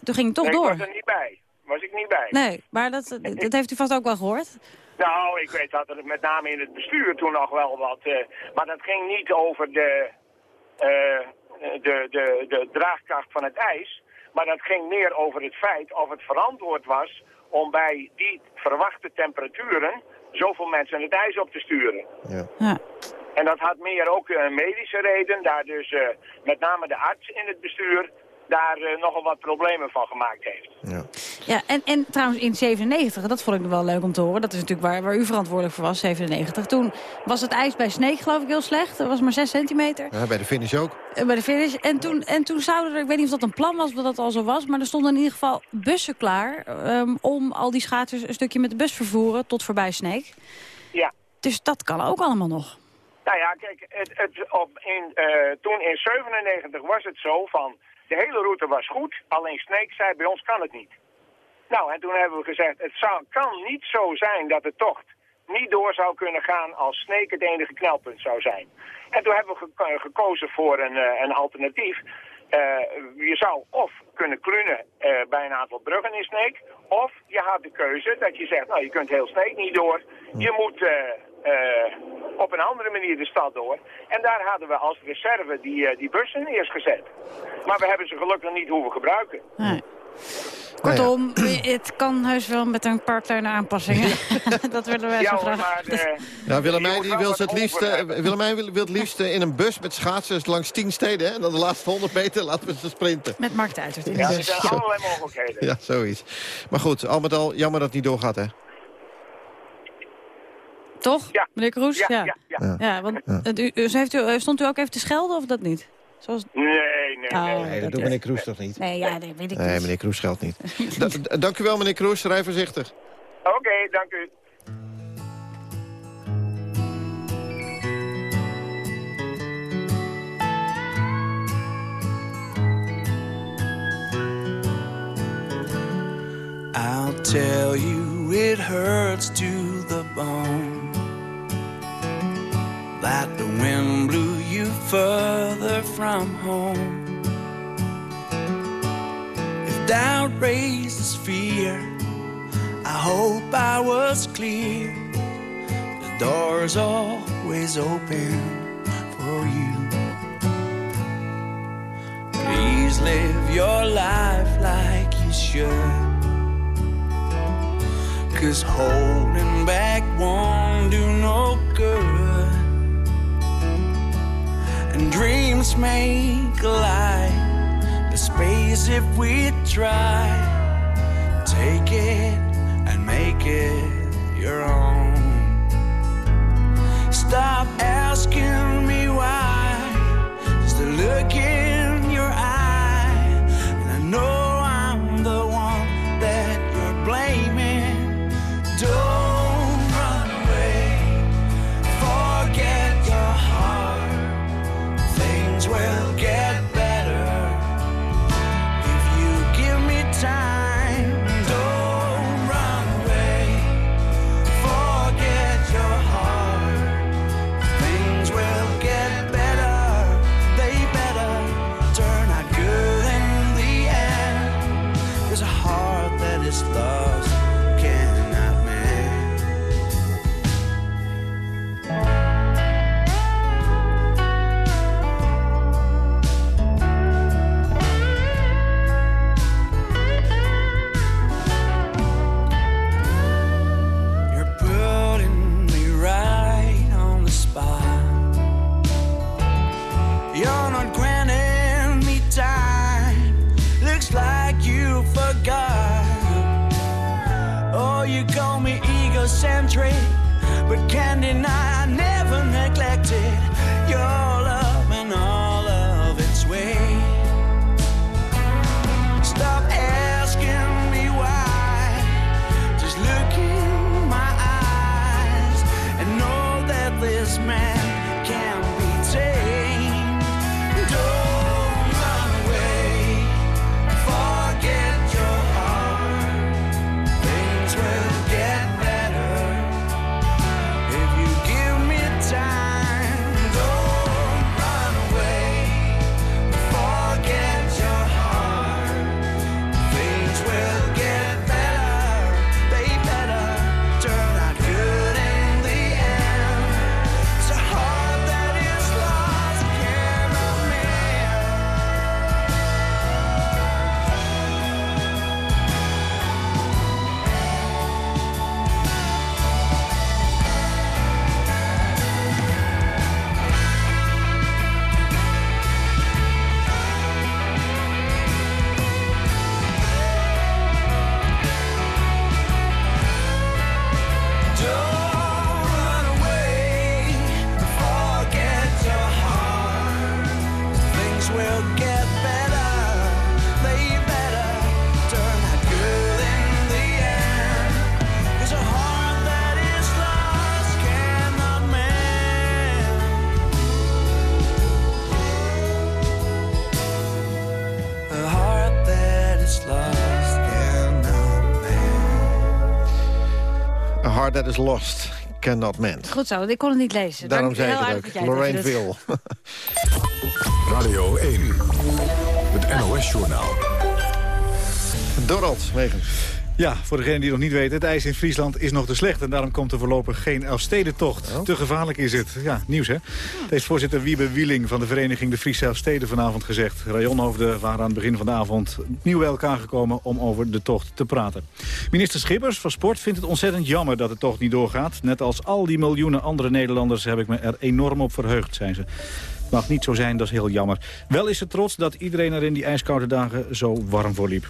Toen ging het toch Nee, door. Ik was er niet bij. Was ik niet bij. Nee, maar dat, dat heeft u vast ook wel gehoord. Nou, ik weet dat er met name in het bestuur toen nog wel wat... eh, maar dat ging niet over de, eh, de, de, de draagkracht van het ijs. Maar dat ging meer over het feit of het verantwoord was... om bij die verwachte temperaturen zoveel mensen het ijs op te sturen. En dat had meer ook een medische reden. Daar dus eh, met name de arts in het bestuur daar nogal wat problemen van gemaakt heeft. Ja, en, en trouwens in 97, dat vond ik nog wel leuk om te horen. Dat is natuurlijk waar, waar u verantwoordelijk voor was, 97. Toen was het ijs bij Sneek geloof ik heel slecht. Dat was maar 6 centimeter. Ja, bij de finish ook. Eh, Bij de finish. En toen, en toen zouden er, ik weet niet of dat een plan was, of dat dat al zo was... maar er stonden in ieder geval bussen klaar... ehm, om al die schaatsers een stukje met de bus vervoeren tot voorbij Sneek. Ja. Dus dat kan ook allemaal nog. Nou ja, kijk, het, het, op, in, eh, toen in 97 was het zo van... de hele route was goed, alleen Sneek zei bij ons kan het niet. Nou, en toen hebben we gezegd, het zou, kan niet zo zijn dat de tocht niet door zou kunnen gaan als Sneek het enige knelpunt zou zijn. En toen hebben we geko- gekozen voor een, eh, een alternatief. Eh, je zou of kunnen klunen eh, bij een aantal bruggen in Sneek, of je had de keuze dat je zegt, nou je kunt heel Sneek niet door, je moet eh, eh, op een andere manier de stad door. En daar hadden we als reserve die, eh, die bussen neergezet. Maar we hebben ze gelukkig niet hoeven gebruiken. Kortom, het kan heus wel met een paar kleine aanpassingen. dat willen wij Ja zo graag. maar eh, Ja, Willemijn, die wel wil het liefst, eh. Willemijn wil, wil het liefst eh, in een bus met schaatsers langs tien steden. Hè? En dan de laatste 100 meter laten we ze sprinten. Met Mark in de Ja, er zijn allerlei mogelijkheden. Ja, zoiets. Maar goed, al met al, jammer dat het niet doorgaat, hè? Toch, meneer Kroes? Ja, ja, ja. Ja, want het- u, u- heeft u, stond u ook even te schelden of dat niet? Zoals... Nee, nee, Oh, nee. Nee, dat doet meneer Kroes toch niet? Nee, ja, dat weet ik Nee, niet. meneer Kroes geldt niet. Da- da- dank u wel, meneer Kroes. Rij voorzichtig. Oké, dank u. I'll tell you it hurts to the bone from home. If doubt raises fear, I hope I was clear. The door's always open for you. Please live your life like you should. Cause holding back won't do no good. Dreams may light, the space if we try. Take it and make it your own. Stop asking me why. Just look Friday night. Heart That Is Lost, Cannot Mend. Goed zo, want ik kon het niet lezen. Daarom Dank- zei ik heel het aardig ook. dat jij het Lorraine. Veel. Radio 1. Het NOS-journaal. Dorald, Megens. Ja, voor degenen die nog niet weten, het ijs in Friesland is nog te slecht... en daarom komt er voorlopig geen Elfstedentocht. Te gevaarlijk is het. Ja, nieuws hè. Het heeft voorzitter Wiebe Wieling van de vereniging De Friese Elfsteden vanavond gezegd. Rajonhoofden waren aan het begin van de avond opnieuw bij elkaar gekomen... om over de tocht te praten. Minister Schippers van Sport vindt het ontzettend jammer dat de tocht niet doorgaat. Net als al die miljoenen andere Nederlanders heb ik me er enorm op verheugd, zijn ze. Het mag niet zo zijn, dat is heel jammer. Wel is ze trots dat iedereen er in die ijskoude dagen zo warm voor liep.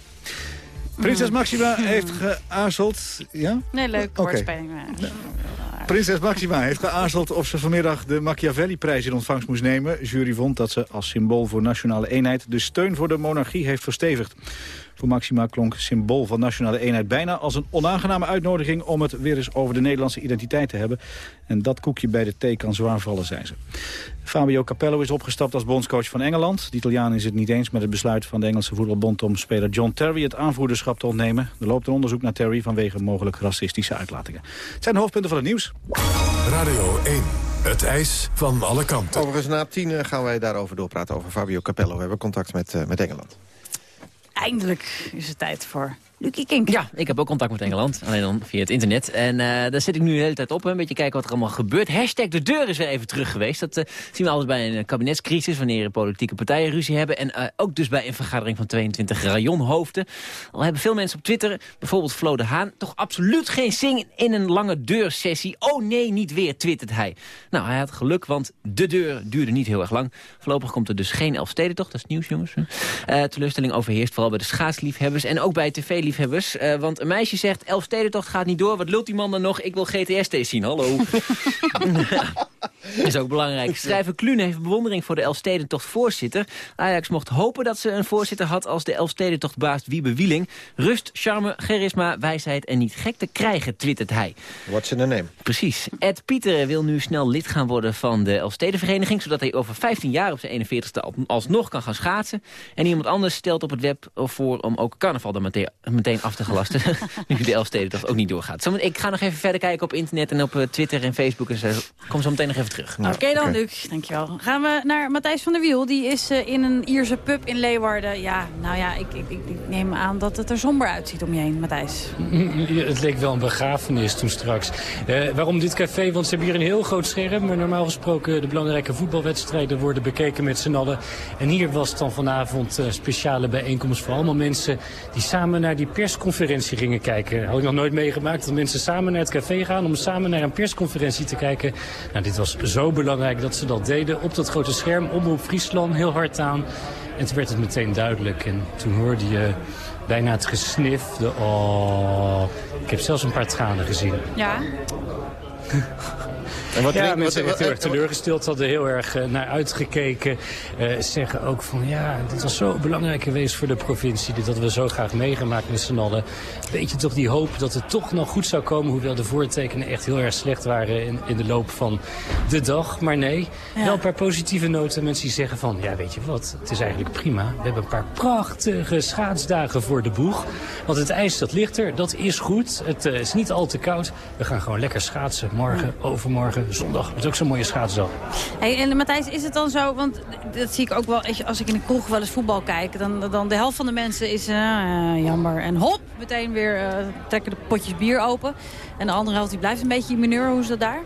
Prinses Maxima heeft geaarzeld... Ja? Nee, leuk woordspeling. maar- Prinses Maxima heeft geaarzeld of ze vanmiddag de Machiavelli-prijs in ontvangst moest nemen. Jury vond dat ze als symbool voor nationale eenheid de steun voor de monarchie heeft verstevigd. Voor Maxima klonk symbool van nationale eenheid bijna als een onaangename uitnodiging om het weer eens over de Nederlandse identiteit te hebben. En dat koekje bij de thee kan zwaar vallen, zei ze. Fabio Capello is opgestapt als bondscoach van Engeland. De Italiaan is het niet eens met het besluit van de Engelse voetbalbond om speler John Terry het aanvoerderschap te ontnemen. Er loopt een onderzoek naar Terry vanwege mogelijk racistische uitlatingen. Het zijn de hoofdpunten van het nieuws. Radio 1. Het ijs van alle kanten. Overigens na tien eh, gaan wij daarover doorpraten over Fabio Capello. We hebben contact met, eh, met Engeland. Eindelijk is het tijd voor Ja, ik heb ook contact met Engeland, alleen dan via het internet. En eh, daar zit ik nu de hele tijd op, een beetje kijken wat er allemaal gebeurt. Hashtag de deur is weer even terug geweest. Dat eh, zien we altijd bij een kabinetscrisis, wanneer politieke partijen ruzie hebben. En eh, ook dus bij een vergadering van 22 rajonhoofden. Al hebben veel mensen op Twitter, bijvoorbeeld Flo de Haan... toch absoluut geen zin in een lange deursessie. Oh nee, niet weer, twittert hij. Nou, hij had geluk, want de deur duurde niet heel erg lang. Voorlopig komt er dus geen Elfstedentocht, dat is nieuws jongens. Teleurstelling overheerst vooral bij de schaatsliefhebbers en ook bij Eh, want een meisje zegt, Elfstedentocht gaat niet door. Wat lult die man dan nog? Ik wil GTST zien, hallo. is ook belangrijk. Schrijver Klune heeft bewondering voor de Elfstedentocht voorzitter. Ajax mocht hopen dat ze een voorzitter had als de Elfstedentochtbaas Wiebe Wieling. Rust, charme, charisma, wijsheid en niet gek te krijgen, twittert hij. What's in the name? Precies. Ed Pieter wil nu snel lid gaan worden van de Elfstedenvereniging... zodat hij over 15 jaar op zijn 41ste al- alsnog kan gaan schaatsen. En iemand anders stelt op het web voor om ook carnaval er meteen, af te gelasten. nu de Elfstedentocht ook niet doorgaat. Zo, ik ga nog even verder kijken op internet en op eh, Twitter en Facebook. En zo. Kom zo meteen nog even terug. Oké dan, Luc. Dankjewel. Gaan we naar Matthijs van der Wiel. Die is eh, in een Ierse pub in Leeuwarden. Ja, nou ja, ik, ik, ik neem aan dat het er somber uitziet om je heen, Matthijs. Het leek wel een begrafenis toen straks. Eh, waarom dit café? Want ze hebben hier een heel groot scherm. Maar normaal gesproken de belangrijke voetbalwedstrijden worden bekeken met z'n allen. En hier was dan vanavond een speciale bijeenkomst voor allemaal mensen... die samen naar die persconferentie gingen kijken. Had ik nog nooit meegemaakt dat mensen samen naar het café gaan... om samen naar een persconferentie te kijken. Nou, dit was zo belangrijk dat ze dat deden op dat grote scherm. Omroep Friesland, heel hard aan. En toen werd het meteen duidelijk. En toen hoorde je bijna het gesnif. De oh. Ik heb zelfs een paar tranen gezien. Ja. En wat ja, drink- mensen wat- echt heel erg teleurgesteld hadden heel erg eh, naar uitgekeken. Eh, zeggen ook van ja, dit was zo belangrijk geweest voor de provincie. Dit hadden we zo graag meegemaakt met z'n allen. Weet je toch die hoop dat het toch nog goed zou komen. Hoewel de voortekenen echt heel erg slecht waren in, in de loop van de dag. Maar nee, Ja. wel een paar positieve noten. Mensen die zeggen van ja, weet je wat, het is eigenlijk prima. We hebben een paar prachtige schaatsdagen voor de boeg. Want het ijs dat ligt er, dat is goed. Het eh, is niet al te koud. We gaan gewoon lekker schaatsen. Morgen, overmorgen, zondag. Het is ook zo'n mooie schaatsdag. Hey, en Matthijs, is het dan zo, want dat zie ik ook wel, als ik in de kroeg wel eens voetbal kijk, dan, dan de helft van de mensen is, eh, eh, jammer, en hop, meteen weer eh, trekken de potjes bier open. En de andere helft die blijft een beetje in mineur, hoe is dat daar?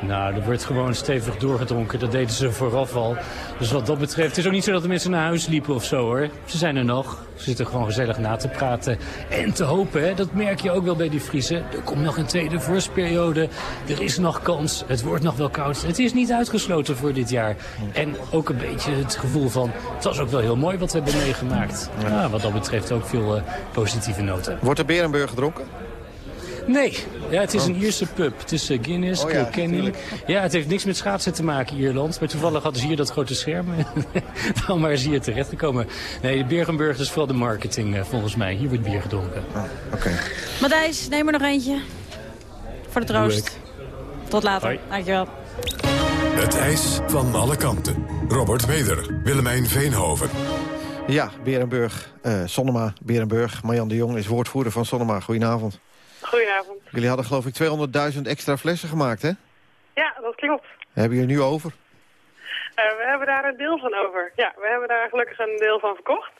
Nou, er wordt gewoon stevig doorgedronken. Dat deden ze vooraf al. Dus wat dat betreft, het is ook niet zo dat de mensen naar huis liepen of zo hoor. Ze zijn er nog. Ze zitten gewoon gezellig na te praten. En te hopen, hè, dat merk je ook wel bij die Friese. Er komt nog een tweede vorstperiode. Er is nog kans. Het wordt nog wel koud. Het is niet uitgesloten voor dit jaar. En ook een beetje het gevoel van, het was ook wel heel mooi wat we hebben meegemaakt. Ja, wat dat betreft ook veel eh, positieve noten. Wordt er Berenburg gedronken? Nee, ja, het is een Ierse pub. Het is eh, Guinness, Oh ja. Ja, het heeft niks met schaatsen te maken, Ierland. Maar toevallig hadden ze hier dat grote scherm. Dan maar is hier terechtgekomen. Nee, de Bergenburg is vooral de marketing, eh, volgens mij. Hier wordt bier gedronken. Oké. Matthijs, neem er nog eentje. Voor de troost. Tot later. Hoi. Dankjewel. Het ijs van alle kanten. Robert Meder, Willemijn Veenhoven. Ja, Berenburg, eh Sonnema, Berenburg. Marjan de Jong is woordvoerder van Sonnema. Goedenavond. Goedenavond. Jullie hadden geloof ik 200.000 extra flessen gemaakt, hè? Ja, dat klopt. Hebben jullie nu over? Eh, we hebben daar een deel van over. Ja, we hebben daar gelukkig een deel van verkocht.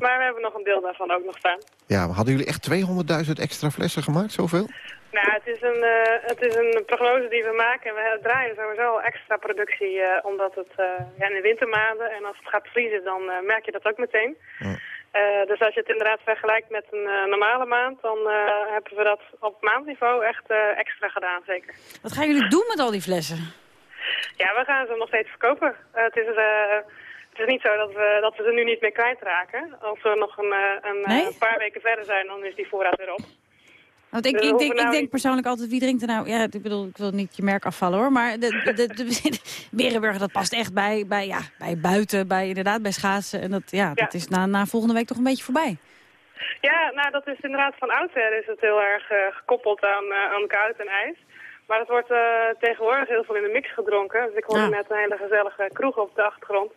Maar we hebben nog een deel daarvan ook nog staan. Ja, maar hadden jullie echt 200.000 extra flessen gemaakt, zoveel? Nou, het is, een, eh, het is een prognose die we maken. We draaien sowieso al extra productie eh, omdat het ja, in de wintermaanden en als het gaat vriezen, dan merk je dat ook meteen. Eh, dus als je het inderdaad vergelijkt met een eh, normale maand, dan eh, hebben we dat op maandniveau echt extra gedaan, zeker. Wat gaan jullie doen met al die flessen? Ja, we gaan ze nog steeds verkopen. Het, is, het is niet zo dat we, dat we ze nu niet meer kwijtraken. Als we nog een, een, Nee? een paar weken verder zijn, dan is die voorraad weer op. Want ik, we ik, denk, ik nou denk persoonlijk altijd, wie drinkt er nou... Ja, ik bedoel, ik wil niet je merk afvallen hoor, maar de, de, de, de- Berenburger, dat past echt bij, bij, ja, bij buiten, bij, inderdaad bij schaatsen. En dat, ja, dat is na, na volgende week toch een beetje voorbij. Ja, nou dat is inderdaad van oudsher is het heel erg eh, gekoppeld aan, eh, aan koud en ijs. Maar het wordt eh, tegenwoordig heel veel in de mix gedronken. Dus ik hoorde Ah. net een hele gezellige kroeg op de achtergrond.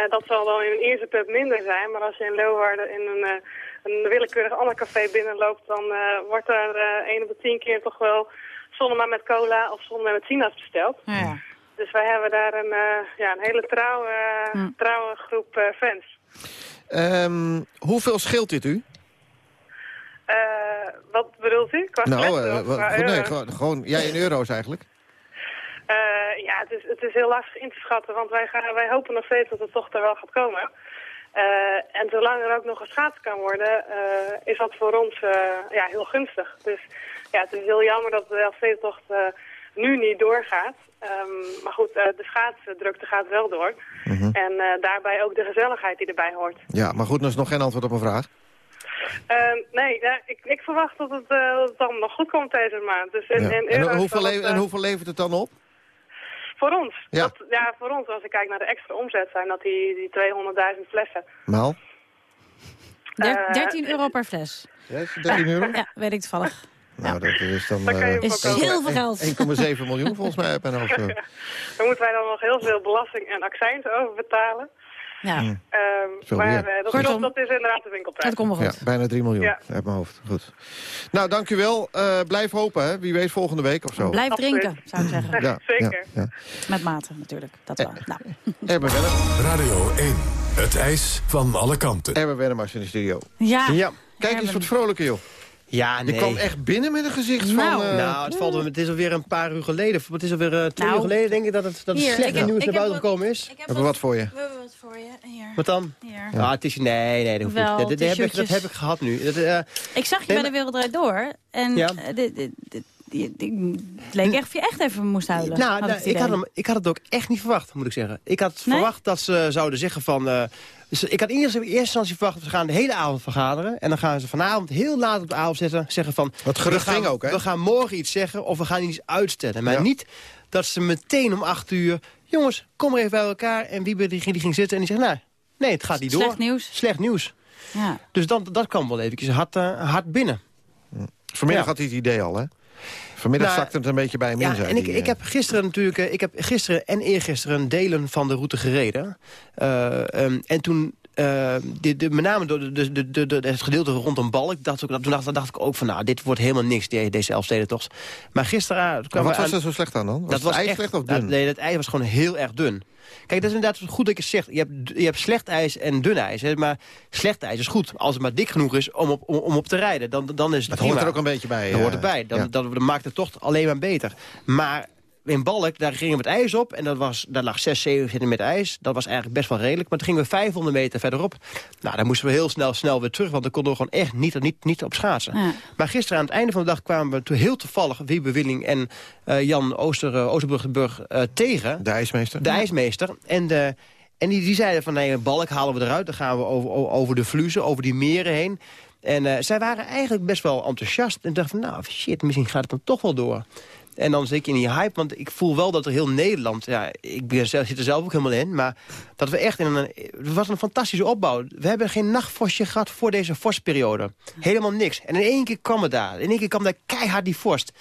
En dat zal dan in een eerste pub minder zijn. Maar als je in Leeuwarden in een, eh, een willekeurig ander café binnenloopt... dan eh, wordt daar eh 1 op de 10 keer toch wel Sonnema met cola of Sonnema met sinaas besteld. Ja. Dus wij hebben daar een, eh, ja, een hele trouwe, Hm. trouwe groep eh, fans. Ehm, hoeveel scheelt dit u? Eh, wat bedoelt u? Qua nou, eh, qua goed, nee, gewoon, gewoon ja, in euro's eigenlijk. Eh, ja, het is, het is heel lastig in te schatten, want wij, gaan, wij hopen nog steeds dat het toch er wel gaat komen. Eh, en zolang er ook nog geschaatst kan worden, eh, is dat voor ons eh, ja, heel gunstig. Dus ja, het is heel jammer dat de eh nu niet doorgaat. Ehm, maar goed, de schaatsdrukte gaat wel door. En eh, daarbij ook de gezelligheid die erbij hoort. Ja, maar goed, dat is nog geen antwoord op mijn vraag. Ehm, nee, ja, ik, ik verwacht dat het, dat het allemaal nog goed komt deze maand. Dus in, Ja. in En, hoeveel en hoeveel levert het dan op? Voor ons? Ja. Dat, ja, voor ons, als ik kijk naar de extra omzet, zijn dat die, die 200.000 flessen. Maal? Der- Eh, 13 euro per fles. Ja, is het 13 euro? Ja, weet ik toevallig. Nou, dat is dan... Dan je eh, Is heel veel geld. 1,7 miljoen volgens mij mijn hoofd. eh. Daar moeten wij dan nog heel veel belasting en accijns over betalen. Ja. Ehm, maar eh, dat, Kortom, dat is inderdaad de winkelprijs. Dat komt wel Ja, goed. bijna 3 miljoen Ja. uit mijn hoofd. Goed. Nou, dank u wel. Eh, blijf hopen, hè. Wie weet volgende week of zo. Blijf Absoluut. drinken, zou ik zeggen. Ja, Zeker. Ja, ja. Met mate natuurlijk, dat wel. Nou. Erben Wennemars. Radio 1. Het ijs van alle kanten. Erben Wennemars in de studio. Ja, Ja. Kijk eens wat vrolijker, joh. Ja, nee. Je kwam echt binnen met een gezicht Nou. van... eh, Nou, het, valt, wel- het is alweer een paar uur geleden. Het is alweer eh, twee Nou. uur geleden, denk ik, dat het, dat het slechte nieuws naar buiten gekomen is. Hebben we wat voor je? We hebben wat voor je. Hier. Wat dan? Hier. Ah, het is, nee, nee, dat Wel. Dat, dat, heb ik, dat heb ik gehad nu. Dat, eh, Ik zag je Nee, bij de Wereld Draait Door. En Ja. eh, dit, dit, dit, je- je- het leek echt of je echt even moest huilen. Nou, had nou, het ik, had hem, ik had het ook echt niet verwacht, moet ik zeggen. Ik had Nee? verwacht dat ze zouden zeggen van... eh, dus ik had in eerste, in eerste instantie verwacht, we gaan de hele avond vergaderen. En dan gaan ze vanavond heel laat op de avond zetten, zeggen van... Het gerucht we gaan, ging ook, hè? We gaan morgen iets zeggen of we gaan iets uitstellen. Maar Ja. niet dat ze meteen om acht uur... Jongens, kom maar even bij elkaar. En Wiebe die, ging- die ging zitten en die zegt... Nou, nee, het gaat niet door. Slecht nieuws. Slecht nieuws. Ja. Dus dat, dat kwam wel eventjes hard, eh, hard binnen. Vanmiddag Ja. had hij het idee al, hè? Vanmiddag Nou, zakte het een beetje bij hem in, Ja, zei en ik, ik eh. heb gisteren natuurlijk, eh, ik heb gisteren en eergisteren delen van de route gereden. Eh, ehm, en toen, eh, de, de, met name door de, de, de, de, de- het gedeelte rondom Balk, dacht ik, toen dacht, dacht ik ook van, nou, dit wordt helemaal niks, die, deze Elfstedentocht. Maar gisteren Maar kwamen wat we was er zo slecht aan dan? Was dat het was ijs echt, slecht of dat- dun? nee, het ijs was gewoon heel erg dun. Kijk, dat is inderdaad goed dat je zegt. Je hebt, je hebt slecht ijs en dun ijs. Hè, maar slecht ijs is goed. Als het maar dik genoeg is om op, om, om op te rijden, dan, dan is het Dat hoort er ook een beetje bij. Dat hoort eh, erbij. Dan, ja. dat, dat maakt het toch alleen maar beter. Maar in Balk, daar gingen we het ijs op. En dat was, daar lag 6, 7 centimeter ijs. Dat was eigenlijk best wel redelijk. Maar toen gingen we 500 meter verderop. Nou, dan moesten we heel snel, snel weer terug. Want dan konden we gewoon echt niet, niet, niet op schaatsen. Ja. Maar gisteren aan het einde van de dag kwamen we toen heel toevallig... Wiebe Willing en eh, Jan Ooster, eh, Oosterburg eh, tegen. De ijsmeester. De ijsmeester. En, de, en die, die zeiden van, nee, Balk halen we eruit. Dan gaan we over, over de Vluzen, over die meren heen. En eh, zij waren eigenlijk best wel enthousiast. En dachten van, nou, shit, misschien gaat het dan toch wel door. En dan zit je in die hype, want ik voel wel dat er heel Nederland... ja, ik ben zit er zelf ook helemaal in... maar dat we echt in een... Het was een fantastische opbouw. We hebben geen nachtvorstje gehad voor deze vorstperiode. Helemaal niks. En in één keer kwam het daar. In één keer kwam daar keihard die vorst.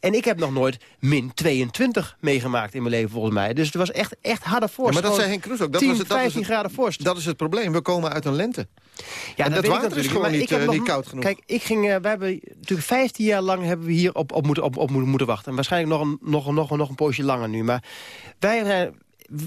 En ik heb nog nooit min 22 meegemaakt in mijn leven, volgens mij. Dus het was echt, echt harde vorst. Ja, maar dat zei Henk Kroes ook. Dat 10, was het, dat 15 was het, graden vorst. Dat is het probleem. We komen uit een lente. Ja, en dat water is natuurlijk, gewoon maar niet, eh, nog- niet koud genoeg. Kijk, ik ging, eh, wij hebben natuurlijk 15 jaar lang hebben we hier op, op, moeten, op, op moeten- moeten wachten. En waarschijnlijk nog een, nog, een- nog, een- nog een poosje langer nu. Maar wij,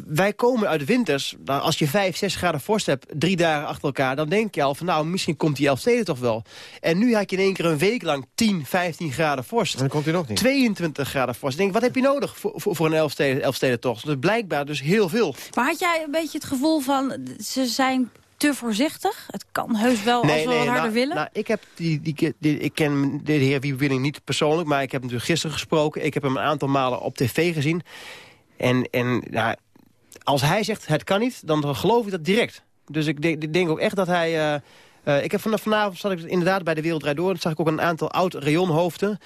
wij komen uit de winters. Nou, als je 5, 6 graden vorst hebt, drie dagen achter elkaar... dan denk je al van nou, misschien komt die Elfsteden toch wel. En nu had je in één keer een week lang 10, 15 graden vorst. En dan komt hij nog niet. 22 graden vorst. Ik denk, wat heb je nodig voor, voor, voor een Elfsteden, Elfstedentocht? Dus blijkbaar dus heel veel. Maar had jij een beetje het gevoel van, ze zijn te voorzichtig? Het kan heus wel als we wat harder nou, willen. Nou, ik, heb die, die, die- ik ken de heer Wiebe Willing niet persoonlijk... maar ik heb hem natuurlijk gisteren gesproken. Ik heb hem een aantal malen op tv gezien. En, en nou, als hij zegt het kan niet, dan geloof ik dat direct. Dus ik denk, ik denk ook echt dat hij... eh, eh, ik heb vanaf vanavond zat ik inderdaad bij de Wereld Door... en zag ik ook een aantal oud-rayonhoofden...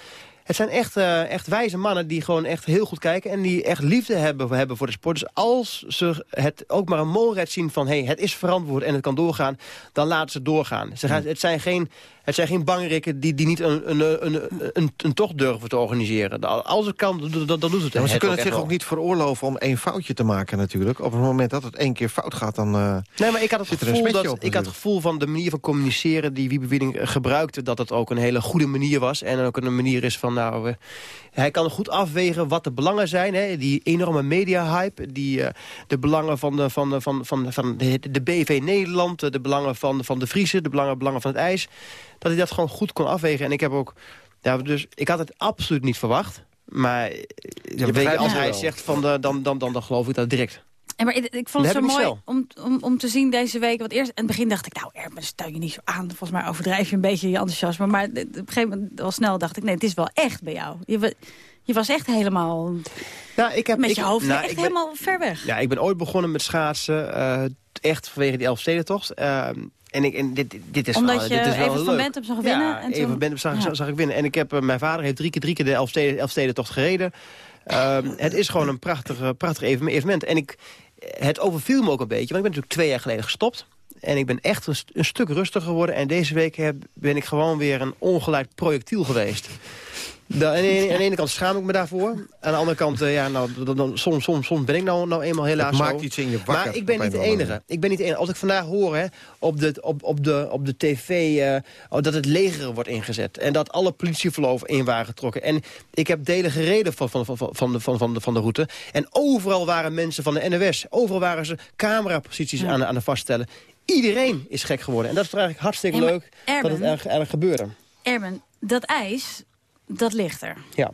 Het zijn echt, eh, echt wijze mannen die gewoon echt heel goed kijken... en die echt liefde hebben, hebben voor de sport. Dus als ze het ook maar een mogelijkheid zien van... hey, het is verantwoord en het kan doorgaan, dan laten ze doorgaan. Ze gaan, het, zijn geen, het zijn geen bangrikken die, die niet een, een, een, een, een tocht durven te organiseren. Als het kan, dan, dan doet het. Ja, maar ze het kunnen het zich ook niet veroorloven om één foutje te maken natuurlijk. Op het moment dat het één keer fout gaat, dan eh, Nee, maar ik had het zit er een gevoel, dat, op ik had het gevoel van de manier van communiceren die Wiebe Willing eh, gebruikte, dat het ook een hele goede manier was. En ook een manier is van, nou, eh, hij kan goed afwegen wat de belangen zijn. Hè, die enorme media-hype, die, eh, de belangen van, de, van, de, van, van, van de, de BV Nederland, de belangen van, van de Friese, de belangen, belangen van het ijs. Dat hij dat gewoon goed kon afwegen. En ik heb ook, ja, dus ik had het absoluut niet verwacht. Maar eh, weet je, begrijp als hij wel. zegt, van de, dan, dan, dan, dan geloof ik dat direct. En maar ik, ik vond het zo mooi om, om, om te zien deze week. Want eerst in het begin dacht ik, nou Erben, stel je niet zo aan. Volgens mij overdrijf je een beetje je enthousiasme. Maar op een gegeven moment al snel dacht ik, nee, het is wel echt bij jou. Je, je was echt helemaal Nou, ik heb, met ik, je hoofd nou, echt ik ben- helemaal ver weg. Ja, ik ben ooit begonnen met schaatsen. eh, echt vanwege die Elfstedentocht. Uh, en ik, en dit, dit is Omdat wel, je dit is wel even van leuk. Bentum zag winnen Ja, en even toen- van zag, Ja. zag, zag ik winnen. En ik heb, eh, mijn vader heeft drie keer, drie keer de Elfsteden, Elfstedentocht gereden. Ehm, het is gewoon een prachtig, prachtig even- evenement. En ik, het overviel me ook een beetje. Want ik ben natuurlijk twee jaar geleden gestopt. En ik ben echt een, st- een stuk rustiger geworden. En deze week heb, ben ik gewoon weer een ongeleid projectiel geweest. De, aan, de, ene- aan de ene kant schaam ik me daarvoor. Aan de andere kant, eh, ja, nou, dan, dan- soms, soms, soms ben ik nou, nou eenmaal helaas Het maakt zo. iets in je wakker Maar ik ben niet de andere enige. Ik ben niet de enige. Als ik vandaag hoor hè, op, de, op, op, de, op de tv eh, oh, dat het leger wordt ingezet. En dat alle politieverloven in waren getrokken. En ik heb delen gereden van, van, van, van, de, van, van, de, van de route. En overal waren mensen van de NOS. Overal waren ze cameraposities Ja. aan, aan het vaststellen. Iedereen is gek geworden. En dat is eigenlijk hartstikke leuk dat het erg, erg gebeurde. Erben, dat ijs, dat ligt er. Ja.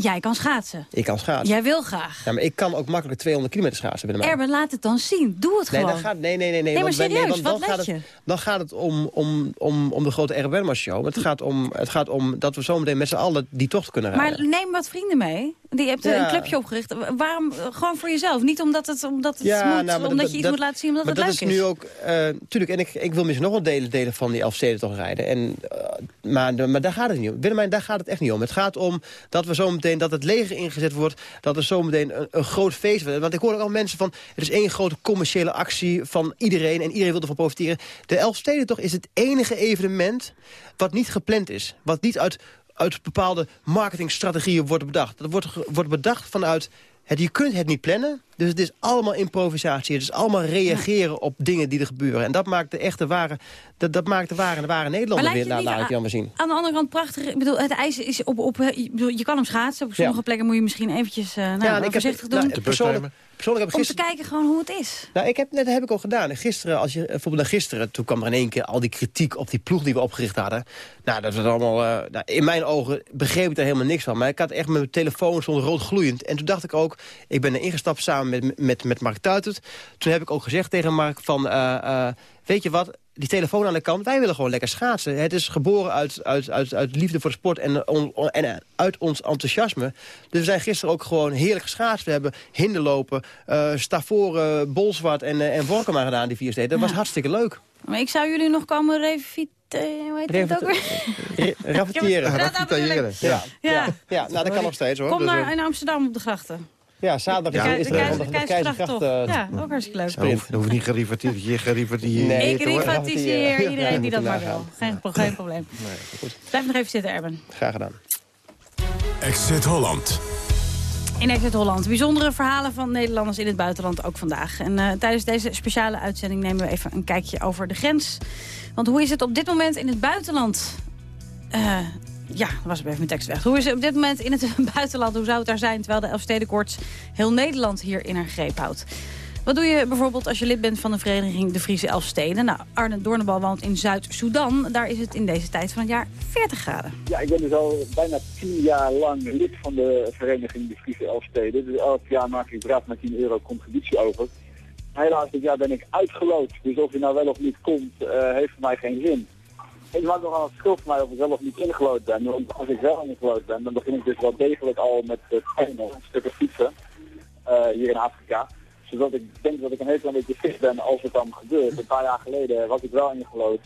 Jij kan schaatsen. Ik kan schaatsen. Jij wil graag. Ja, maar ik kan ook makkelijk 200 kilometer schaatsen. Willemijn. Erben, laat het dan zien. Doe het Nee, gewoon. dan gaat, nee, nee, nee. nee, Nee, want, serieus, want wat dan, let gaat je? het, dan gaat het om, om, om, om de grote Erben show. Het gaat, om, het gaat om dat we zometeen met z'n allen die tocht kunnen rijden. Maar neem wat vrienden mee. Die hebt Ja. een clubje opgericht. Waarom? eh, Gewoon voor jezelf. Niet omdat het, omdat het Ja, moet, nou, omdat dat- je iets dat- moet laten zien omdat maar het dat leuk is nu ook, eh tuurlijk, en ik, ik wil misschien nog wel delen, delen van die Elfsteden toch rijden. En, eh, maar, maar daar gaat het niet om. Willemijn, daar gaat het echt niet om. Het gaat om dat we zometeen, dat het leger ingezet wordt, dat er zometeen een, een groot feest wordt. Want ik hoor ook al mensen van, het is één grote commerciële actie van iedereen en iedereen wil ervan profiteren. De Elfsteden toch is het enige evenement wat niet gepland is. Wat niet uit, uit bepaalde marketingstrategieën wordt bedacht. Dat wordt, wordt bedacht vanuit, het, je kunt het niet plannen. Dus het is allemaal improvisatie. Het is allemaal reageren op dingen die er gebeuren. En dat maakt de echte ware, dat, dat maakt de ware, de ware Nederlander weer, lijkt laat ik maar zien. Aan de andere kant prachtig. Ik bedoel, het ijs is op... op je, bedoel, je kan hem schaatsen. Op sommige Ja. plekken moet je misschien eventjes uh, nou, heb- voorzichtig nou, doen. Persoonlijk-. Persoonlijk heb ik om te gisteren- kijken gewoon hoe het is. Nou, ik heb, net heb ik al gedaan. En Gisteren, als je, bijvoorbeeld naar gisteren, toen kwam er in één keer al die kritiek op die ploeg die we opgericht hadden. Nou, dat was allemaal, eh, nou, in mijn ogen begreep ik daar helemaal niks van. Maar ik had echt mijn telefoon stond rood gloeiend. En toen dacht ik ook, ik ben er ingestapt samen met, met, met Mark Tuitert. Toen heb ik ook gezegd tegen Mark van, eh, eh, weet je wat, die telefoon aan de kant, wij willen gewoon lekker schaatsen. Het is geboren uit, uit, uit, uit liefde voor de sport en, on- on- en uit ons enthousiasme. Dus we zijn gisteren ook gewoon heerlijk geschaatst. We hebben hinderlopen, eh Stavoren, Bolzwart en, eh, en Workema gedaan, die vier steden. Dat was hartstikke leuk. Maar ik zou jullie nog komen revit... eh, hoe heet het ook weer? Ra- Raffieteren. Ja, dat bedoel ik. Ja. Ja. Ja. ja, nou dat kan nog steeds hoor. Kom Dus, naar eh, in Amsterdam op de grachten. Ja, zaterdag De, is, de, de Keizergracht toch. eh, ja, ook hartstikke leuk. Dat hoeft, dat hoeft niet ik te worden. rivatiseer iedereen die dat maar wil. Geen, pro- geen probleem. Blijf nog even zitten, Erben. Graag gedaan. Exit Holland. In Exit Holland. Bijzondere verhalen van Nederlanders in het buitenland ook vandaag. En eh, tijdens deze speciale uitzending nemen we even een kijkje over de grens. Want hoe is het op dit moment in het buitenland? Eh, ja, dat was even mijn tekst weg. Hoe is het op dit moment in het buitenland? Hoe zou het daar zijn terwijl de Elfstedenkoorts heel Nederland hier in haar greep houdt? Wat doe je bijvoorbeeld als je lid bent van de vereniging De Friese Elfsteden? Nou, Arne Doornbal woont in Zuid-Soedan. Daar is het in deze tijd van het jaar 40 graden. Ja, ik ben dus al bijna tien jaar lang lid van de vereniging De Friese Elfsteden. Dus elk jaar maak ik braaf met 10 euro contributie over. Helaas, dit jaar ben ik uitgeloot. Dus of je nou wel of niet komt, eh, heeft voor mij geen zin. Het maakt nogal een verschil voor mij of ik wel of niet ingelood ben. Want als ik wel ingelood ben, dan begin ik dus wel degelijk al met het trainen, stukken fietsen, eh, hier in Afrika. Zodat ik denk dat ik een heel klein beetje fit ben als het dan gebeurt. Een paar jaar geleden was ik wel ingelood.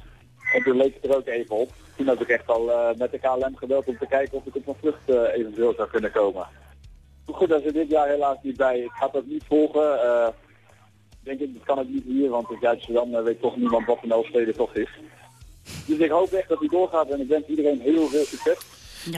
En toen leek het er ook even op. Toen heb ik echt al eh, met de KLM gebeld om te kijken of ik op mijn vlucht eh, eventueel zou kunnen komen. Goed, daar zit dit jaar helaas niet bij. Ik ga dat niet volgen. Eh, denk ik, dat kan ik niet hier, want in eh, weet toch niemand wat een Elfsteden toch is. Dus ik hoop echt dat hij doorgaat en ik wens iedereen heel veel succes.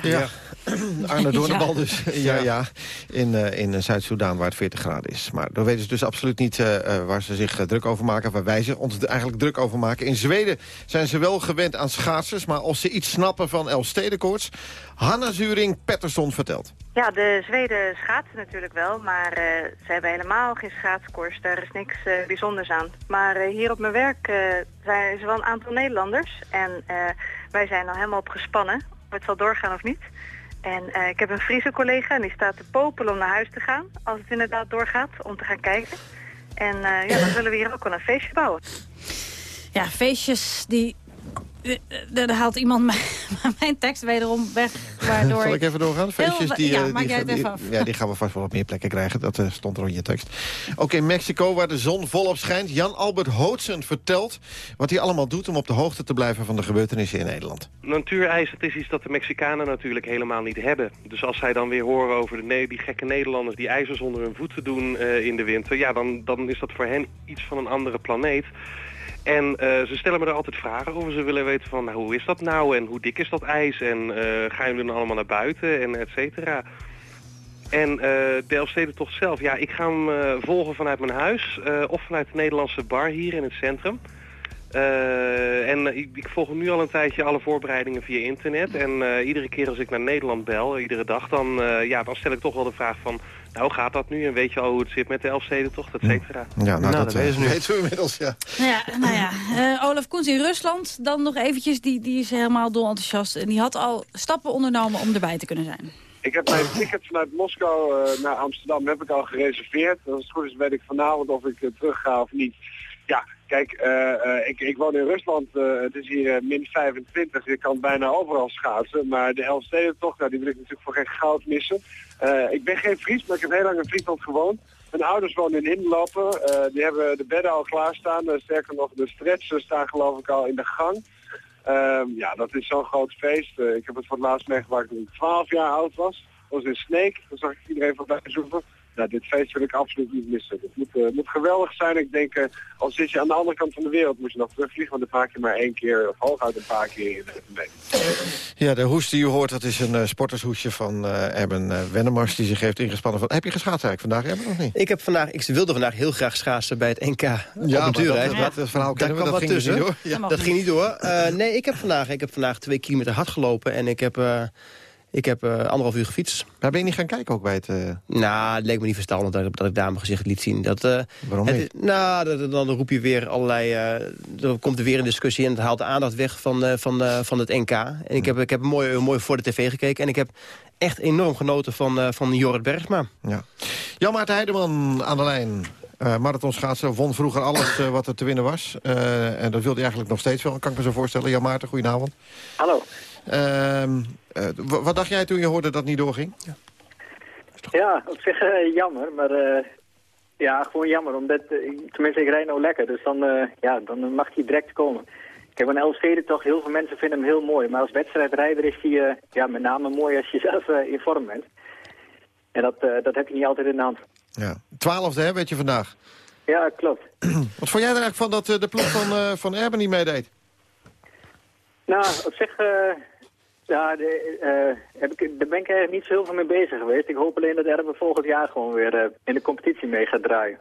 Ja. Arne Doornbal Ja. dus. Ja, ja. In, eh, in Zuid-Soedan waar het 40 graden is. Maar daar weten ze dus absoluut niet eh, eh, waar ze zich eh, druk over maken. Waar wij zich ons eigenlijk druk over maken. In Zweden zijn ze wel gewend aan schaatsers. Maar als ze iets snappen van Elfstedenkoorts... Hanna Zuring Pettersson vertelt. Ja, de Zweden schaatsen natuurlijk wel, maar eh, ze hebben helemaal geen schaatskoers. Daar is niks eh, bijzonders aan. Maar eh, hier op mijn werk eh, zijn er wel een aantal Nederlanders. En eh, wij zijn al helemaal op gespannen het zal doorgaan of niet. En eh, ik heb een Friese collega en die staat te popelen om naar huis te gaan. Als het inderdaad doorgaat, om te gaan kijken. En eh, ja, dan zullen we hier ook wel een feestje bouwen. Ja, feestjes die... eh, eh, Daar haalt iemand mijn, mijn tekst wederom weg. Waardoor Zal ik even doorgaan? Feestjes die, ja, eh, maak die, jij het die- even af. ja, die gaan we vast wel op meer plekken krijgen. Dat eh, stond er in je tekst. Ook in Mexico, waar de zon volop schijnt. Jan-Albert Hootsen vertelt wat hij allemaal doet... om op de hoogte te blijven van de gebeurtenissen in Nederland. Natuurijs, dat is iets dat de Mexicanen natuurlijk helemaal niet hebben. Dus als zij dan weer horen over de, ne- die gekke Nederlanders die ijzers onder hun voeten doen eh, in de winter... ja, dan, dan is dat voor hen iets van een andere planeet. En eh, ze stellen me er altijd vragen over. Ze willen weten van, nou, hoe is dat nou en hoe dik is dat ijs? En eh, gaan jullie dan allemaal naar buiten en et cetera? En eh de Elfstedentocht zelf, ja, ik ga hem volgen vanuit mijn huis of vanuit de Nederlandse bar hier in het centrum. En ik, ik volg nu al een tijdje alle voorbereidingen via internet. En iedere keer als ik naar Nederland bel, iedere dag, dan, ja, dan stel ik toch wel de vraag van... Nou, hoe gaat dat nu? En weet je al hoe het zit met de Elfstedentocht, et cetera? Ja, nou, dat, dat weten ze nu. weten we inmiddels, ja. Nou ja, nou ja. eh, Olaf Koens in Rusland, dan nog eventjes, die, die is helemaal dol enthousiast. En die had al stappen ondernomen om erbij te kunnen zijn. Ik heb mijn ticket vanuit Moskou eh, naar Amsterdam heb ik al gereserveerd. Als het goed is weet ik vanavond of ik eh, terug ga of niet. Kijk, eh, eh, ik, ik woon in Rusland. eh, het is hier min 25. Je kan bijna overal schaatsen. Maar de Elfstedentocht, nou, die wil ik natuurlijk voor geen goud missen. Ik ben geen Fries, maar ik heb heel lang in Friesland gewoond. Mijn ouders wonen in Hinlopen. Eh, die hebben de bedden al klaarstaan. Sterker nog, de stretchers staan geloof ik al in de gang. Ehm, ja, dat is zo'n groot feest. Ik heb het voor het laatst meegemaakt toen ik 12 jaar oud was. Dat was in Sneek. Daar zag ik iedereen voorbij zoeken. Nou, dit feest wil ik absoluut niet missen. Het moet, eh, moet geweldig zijn. Ik denk, eh, al zit je aan de andere kant van de wereld, moet je nog terugvliegen. Want dan maak je maar één keer, of hooguit een paar keer in. Ja, de hoest die u hoort, dat is een eh, sportershoesje van eh Erben eh, Wennemars... die zich heeft ingespannen van... Heb je geschaatst eigenlijk vandaag, Erben, of niet? Ik, heb vandaag, ik wilde vandaag heel graag schaatsen bij het NK maar avontuurreis, dat- dat- dat verhaal kennen we, kwam dat ging dus tussen. niet door. Ja. Dat Dat ging niet door. Eh, nee, ik heb, vandaag, ik heb vandaag twee kilometer hard gelopen en ik heb, eh, ik heb eh, anderhalf uur gefietst. Maar ben je niet gaan kijken ook bij het... eh, Nou, het leek me niet verstandig dat, ik- dat ik daar mijn gezicht liet zien. Dat, eh, Waarom het niet? is- nou, dat- dan roep je weer allerlei... eh er komt er weer een discussie en het haalt de aandacht weg van, eh, van, eh, van het NK. En ik heb, ik heb mooi, mooi voor de tv gekeken en ik heb echt enorm genoten van, eh van Jorrit Bergsma. Ja. Jan Maarten Heideman aan de lijn. Uh, marathonschaatser won vroeger alles wat er te winnen was. Eh, en dat wilde hij eigenlijk nog steeds wel, kan ik me zo voorstellen. Jan Maarten, goedenavond. Hallo. Ehm, eh, wat dacht jij toen je hoorde dat het niet doorging? Ja, op zich eh, jammer, maar eh, ja, gewoon jammer. Omdat, ik- tenminste, ik rijd nou lekker, dus dan, eh, ja, dan mag hij direct komen. Kijk, een Elfsteden toch, heel veel mensen vinden hem heel mooi. Maar als wedstrijdrijder is hij eh, ja, met name mooi als je zelf in vorm bent. En dat, eh, dat heb je niet altijd in de hand. Ja. Twaalfde, hè, weet je vandaag. Ja, klopt. Wat vond jij er eigenlijk van dat eh, de ploeg van, eh, van Erben niet meedeed? Nou, op zich, eh, ja, de, eh, heb ik, daar ben ik eigenlijk niet zo heel veel mee bezig geweest. Ik hoop alleen dat Erben volgend jaar gewoon weer eh, in de competitie mee gaat draaien.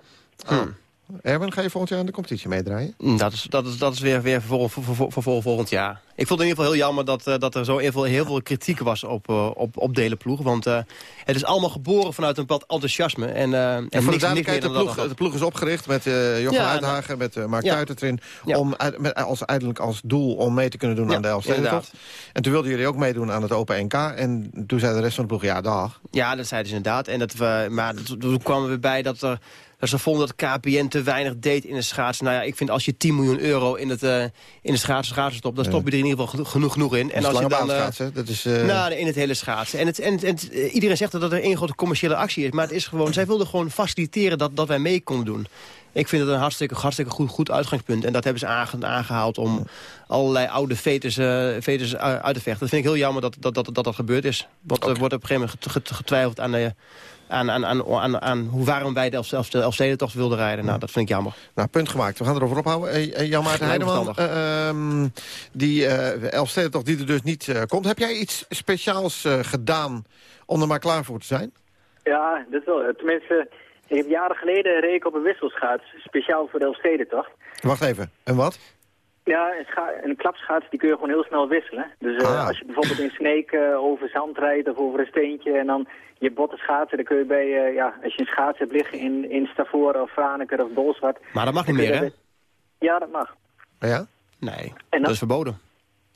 Erben, ga je volgend jaar in de competitie meedraaien? Mm, Dat is, dat is, dat is weer, weer voor, voor, voor, voor, voor volgend jaar. Ik vond het in ieder geval heel jammer dat, eh, dat er zo heel veel, heel veel kritiek was op, eh, op, op Delenploeg. Want eh, het is allemaal geboren vanuit een bepaald enthousiasme. En, en En voor de niks, duidelijkheid, de ploeg, dat. de ploeg is opgericht met Jochem Ja, Uithagen, met Mark ja. Tuitert erin... Om, uit- met, als, uiteindelijk als doel om mee te kunnen doen aan de Elfstedentocht. En toen wilden jullie ook meedoen aan het Open NK. En toen zei de rest van de ploeg, ja, dag. Ja, dat zeiden ze inderdaad. En dat we, maar toen kwamen we bij dat, er, ze vonden dat KPN te weinig deed in de schaatsen. Nou ja, ik vind als je 10 miljoen euro in, het, eh, in de schaatsen, schaatsen stopt... dan stop je er in ieder geval geno- genoeg, genoeg in. En als je dan, eh, schaatsen, dat is... eh, Nou, in het hele schaatsen. En, het, en, en het- iedereen zegt dat er één grote commerciële actie is. Maar het is gewoon, zij wilden gewoon faciliteren dat, dat wij mee konden doen. Ik vind het een hartstikke, hartstikke goed, goed uitgangspunt. En dat hebben ze aange- aangehaald om allerlei oude fetus, eh, fetus u- uit te vechten. Dat vind ik heel jammer dat dat, dat, dat, dat gebeurd is. Want er wordt op een gegeven moment get- get- getwijfeld aan, de, aan, aan, aan, aan, aan hoe, waarom wij de Elf- Elfstedentocht wilden rijden. Nou, dat vind ik jammer. Nou, punt gemaakt. We gaan erover ophouden. Eh, eh, Jan Maarten Heideman, verstandig. eh, ehm, die uh, Elfstedentocht die er dus niet eh, komt. Heb jij iets speciaals eh, gedaan om er maar klaar voor te zijn? Ja, dat wel. Tenminste, ik heb jaren geleden reed ik op een wisselschaats, speciaal voor de Elfstedentocht. Wacht even. En wat? Ja, een, een klapschaats die kun je gewoon heel snel wisselen. Dus eh, Ah. als je bijvoorbeeld in Sneek eh, over zand rijdt of over een steentje en dan je botten schaatsen, dan kun je bij, eh, ja, als je een schaats hebt liggen in, in Stavoren of Franeker of Bolsward. Maar dat mag niet meer, hè? Ja, dat mag. Ja? Nee, En dat is verboden.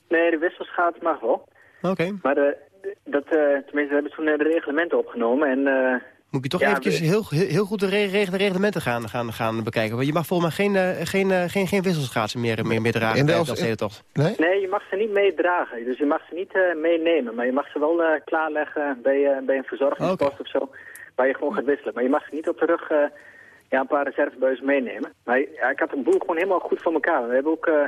Nee, de wisselschaats mag wel. Oké. Maar de, dat, eh, tenminste, we hebben toen de reglementen opgenomen en... eh, Moet je toch ja, eventjes heel, heel, heel goed de, re- reg- de reglementen gaan, gaan, gaan bekijken. Want je mag volgens mij geen, eh, geen, eh, geen, geen wisselschaatsen meer, meer, meer dragen In de bij de Elfstedentocht. Nee? Nee, je mag ze niet meedragen. Dus je mag ze niet eh, meenemen. Maar je mag ze wel eh, klaarleggen bij, bij een verzorgingspost of zo. Waar je gewoon gaat wisselen. Maar je mag ze niet op de rug eh, ja, een paar reservebuizen meenemen. Maar ja, ik had een boel gewoon helemaal goed voor elkaar. We hebben ook, eh,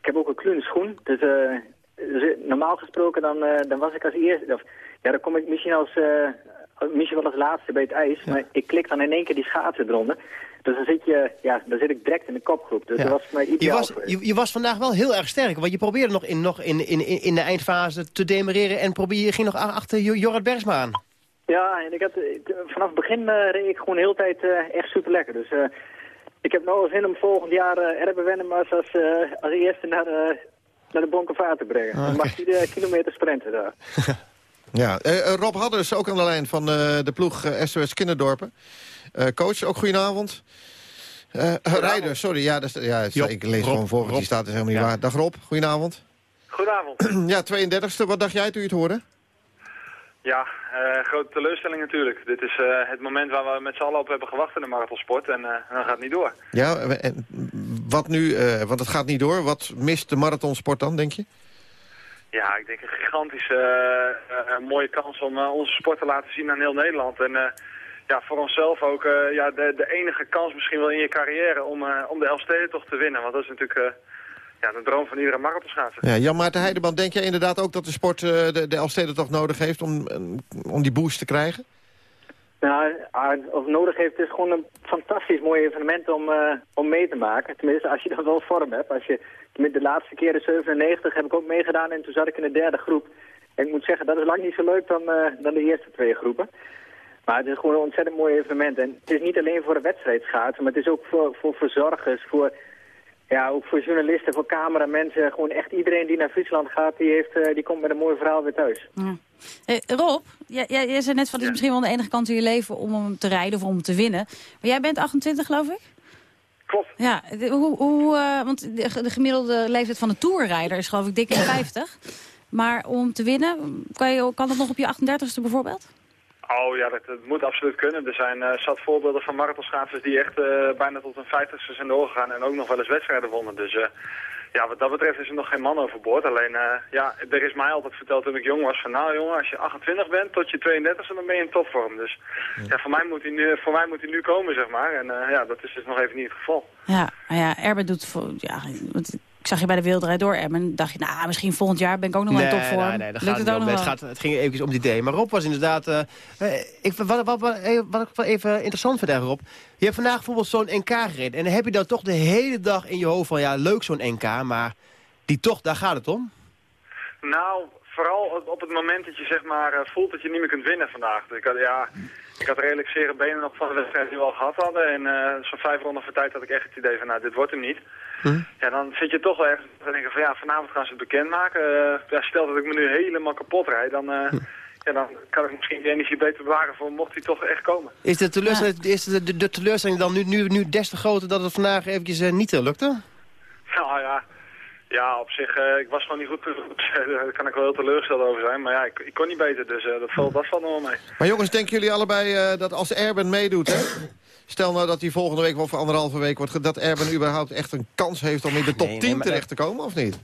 ik heb ook een kluine schoen. Dus, dus, eh, normaal gesproken dan, eh, dan was ik als eerste... Of, ja, dan kom ik misschien, als, eh, misschien wel als laatste bij het ijs. Maar ik klik dan in één keer die schaatsen eronder. Dus dan zit, je, ja, dan zit ik direct in de kopgroep. Dus Ja. dat was voor mij Je ideaal was, je, je was vandaag wel heel erg sterk. Want je probeerde nog in, nog in, in, in de eindfase te demereren... en probeer, je ging nog achter Jo- Jorrit Bergsma aan. Ja, en ik had, vanaf het begin eh, reed ik gewoon de hele tijd eh, echt super lekker. Dus eh, ik heb nou wel zin om volgend jaar uh, Erbe Wennemars als, eh, als eerste naar de, naar de Bonkenvaart te brengen. Ah, Dan mag hij de kilometer sprinten daar. Ja. Eh, eh, Rob Hadders, ook aan de lijn van eh, de ploeg SOS Kinderdorpen. Eh, coach, ook goedenavond. Eh rijder, sorry. Ja, dat ja Job, ik lees Rob, gewoon voor, want die staat is helemaal niet Ja. waar. Dag Rob, goedenavond. Goedenavond. ja, 32e. Wat dacht jij toen je het hoorde? Ja, eh, grote teleurstelling natuurlijk. Dit is eh, het moment waar we met z'n allen op hebben gewacht in de marathonsport en eh, dan gaat het niet door. Ja, en wat nu, eh, want het gaat niet door. Wat mist de marathonsport dan, denk je? Ja, ik denk een gigantische eh, eh, mooie kans om eh, onze sport te laten zien aan heel Nederland. En ja, voor onszelf ook ja, de, de enige kans misschien wel in je carrière om, om de Elfstedentocht te winnen. Want dat is natuurlijk ja, de droom van iedere marathonschaatser. Ja, Jan Maarten Heideman, denk jij inderdaad ook dat de sport de, de Elfstedentocht nodig heeft om, om die boost te krijgen? Nou, of nodig heeft, het is gewoon een fantastisch mooi evenement om, eh, om mee te maken. Tenminste, als je dan wel vorm hebt. Als je, de laatste keer in 97 heb ik ook meegedaan en toen zat ik in de derde groep. En ik moet zeggen, dat is lang niet zo leuk dan, eh, dan de eerste twee groepen. Maar het is gewoon een ontzettend mooi evenement. En het is niet alleen voor de wedstrijd schaatsen, maar het is ook voor, voor verzorgers, voor, ja, ook voor journalisten, voor cameramensen. Gewoon echt iedereen die naar Friesland gaat, die, heeft, eh, die komt met een mooi verhaal weer thuis. Ja. Eh, Rob, jij, jij, zei net van het is misschien wel de enige kans in je leven om hem te rijden of om hem te winnen. Maar jij bent 28 geloof ik? Klopt. Ja, hoe, hoe, eh, want de, de gemiddelde leeftijd van een tourrijder is geloof ik dik in de 50. Maar om te winnen, kan, je, kan dat nog op je 38ste bijvoorbeeld? Oh ja, dat, dat moet absoluut kunnen. Er zijn eh zat voorbeelden van marathonschaatsers die echt eh, bijna tot hun vijftigste zijn doorgegaan en ook nog wel eens wedstrijden wonnen. Dus eh, ja, wat dat betreft is er nog geen man overboord. Alleen, eh, ja, er is mij altijd verteld toen ik jong was van nou jongen, als je 28 bent tot je 32e dan ben je in topvorm. Dus ja, voor mij moet hij nu, voor mij moet hij nu komen zeg maar. En eh, ja, dat is dus nog even niet het geval. Ja, maar ja, Erben doet... Voor, ja, want ik zag je bij de Wereldrijd door, Erben. dacht je, nou, misschien volgend jaar ben ik ook nog wel in topvorm. Nee, nee, dat Lukt gaat het niet ook nog Het, wel? gaat, het ging even om het idee. Maar Rob was inderdaad... eh, eh, ik, wat, wat, wat, eh, wat ik wel even interessant vind daar, Rob. Je hebt vandaag bijvoorbeeld zo'n NK gereden. En dan heb je dan toch de hele dag in je hoofd van... ja, leuk zo'n NK, maar die toch, daar gaat het om. Nou, vooral op- het moment dat je zeg maar eh, voelt dat je niet meer kunt winnen vandaag. Dus ik had, ja, ik had redelijk zere benen nog van de wedstrijd die we al gehad hadden. En eh, zo'n vijf ronden voor tijd had ik echt het idee van, nou, dit wordt hem niet. Ja, dan zit je toch wel ergens te denken van, ja, vanavond gaan ze het bekendmaken. Eh ja, stel dat ik me nu helemaal kapot rijd, dan, eh, ja, dan kan ik misschien die energie beter bewaren voor mocht hij toch echt komen. Is de teleurstelling, is de, de, de teleurstelling dan nu, nu, nu des te groter dat het vandaag eventjes niet lukte? Nou ja, ja op zich, eh, ik was gewoon niet goed. Daar kan ik wel heel teleurgesteld over zijn. Maar ja, ik, ik kon niet beter, dus eh, dat, valt, dat valt nog wel mee. Maar jongens, denken jullie allebei eh, dat als Erben meedoet... Hè? Stel nou dat hij volgende week of anderhalve week wordt... dat Erben überhaupt echt een kans heeft om in de top Nee, 10 nee, maar terecht te komen, of niet?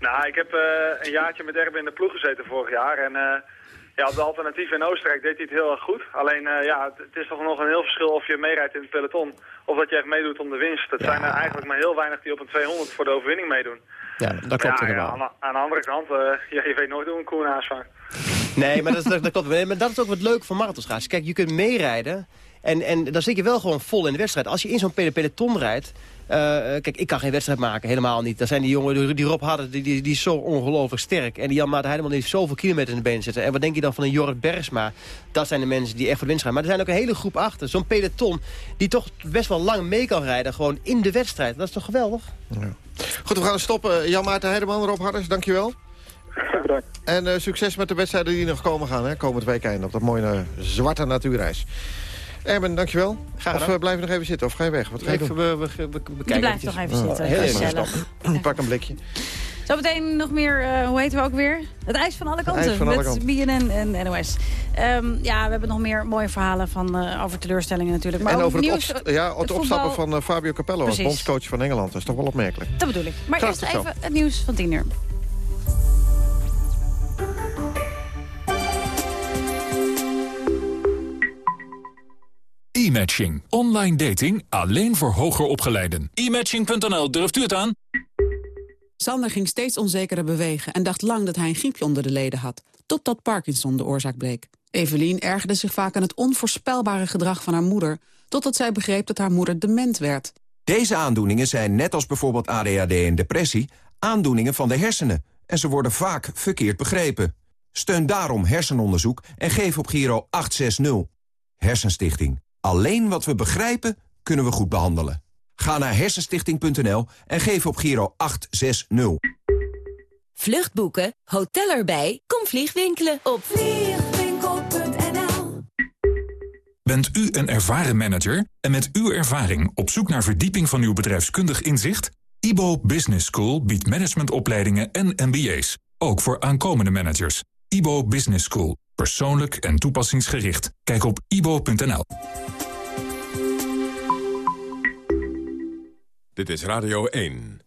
Nou, ik heb eh, een jaartje met Erben in de ploeg gezeten vorig jaar. En eh, ja, op de alternatief in Oostenrijk deed hij het heel erg goed. Alleen, eh, ja, het, het is toch nog een heel verschil of je meerijdt in het peloton... of dat je echt meedoet om de winst. Dat zijn er eigenlijk maar heel weinig die op een 200 voor de overwinning meedoen. Ja, dat klopt ja, ja, helemaal. aan, de- aan de andere kant, eh, je weet nooit hoe een koe aansvangt. Nee, maar dat, is, dat, dat klopt. Maar dat is ook wat leuk van marathonschaatsen. Kijk, je kunt meerijden en, en dan zit je wel gewoon vol in de wedstrijd. Als je in zo'n peloton rijdt... eh, kijk, ik kan geen wedstrijd maken, helemaal niet. Dan zijn die jongen, die- Rob Hadden, die, die, die is zo ongelooflijk sterk. En die Jan Maarten Heideman die heeft zoveel kilometer in de benen zitten. En wat denk je dan van een Jorrit Bergsma? Dat zijn de mensen die echt voor de winst gaan. Maar er zijn ook een hele groep achter. Zo'n peloton die toch best wel lang mee kan rijden. Gewoon in de wedstrijd. Dat is toch geweldig? Goed, we gaan stoppen. Jan Maarten Heideman, Rob Harders, dankjewel. En eh, succes met de wedstrijden die nog komen gaan, hè, komend weekend op dat mooie eh, zwarte natuurreis. Erben, dankjewel. Graag Of we blijven nog even zitten, of ga je weg? Wat ga je Even, doen? we, we, we, Je blijft toch even zitten. heel Gezellig. Pak een blikje. Zometeen nog meer, eh, hoe heten we ook weer? Het ijs van alle kanten. ijs van alle met kanten. BNN en NOS. Ehm, ja, we hebben nog meer mooie verhalen van, eh, over teleurstellingen natuurlijk. Maar en over het, nieuws, opst- ja, het voetbal, opstappen van eh, Fabio Capello als Precies. bondscoach van Engeland. Dat is toch wel opmerkelijk. Dat bedoel ik. Maar Graag eerst zo. even het nieuws van 10 uur. E-matching. Online dating alleen voor hoger opgeleiden. E-matching.nl, durft u het aan? Sander ging steeds onzekerder bewegen en dacht lang dat hij een griepje onder de leden had. Totdat Parkinson de oorzaak bleek. Evelien ergerde zich vaak aan het onvoorspelbare gedrag van haar moeder... totdat zij begreep dat haar moeder dement werd. Deze aandoeningen zijn, net als bijvoorbeeld ADHD en depressie... aandoeningen van de hersenen en ze worden vaak verkeerd begrepen. Steun daarom hersenonderzoek en geef op Giro 860. Hersenstichting. Alleen wat we begrijpen, kunnen we goed behandelen. Ga naar hersenstichting.nl en geef op Giro 860. Vluchtboeken, hotel erbij, kom vliegwinkelen op vliegwinkel.nl Bent u een ervaren manager en met uw ervaring op zoek naar verdieping van uw bedrijfskundig inzicht? IBO Business School biedt managementopleidingen en MBA's, ook voor aankomende managers. IBO Business School. Persoonlijk en toepassingsgericht. Kijk op ibo.nl. Dit is Radio 1.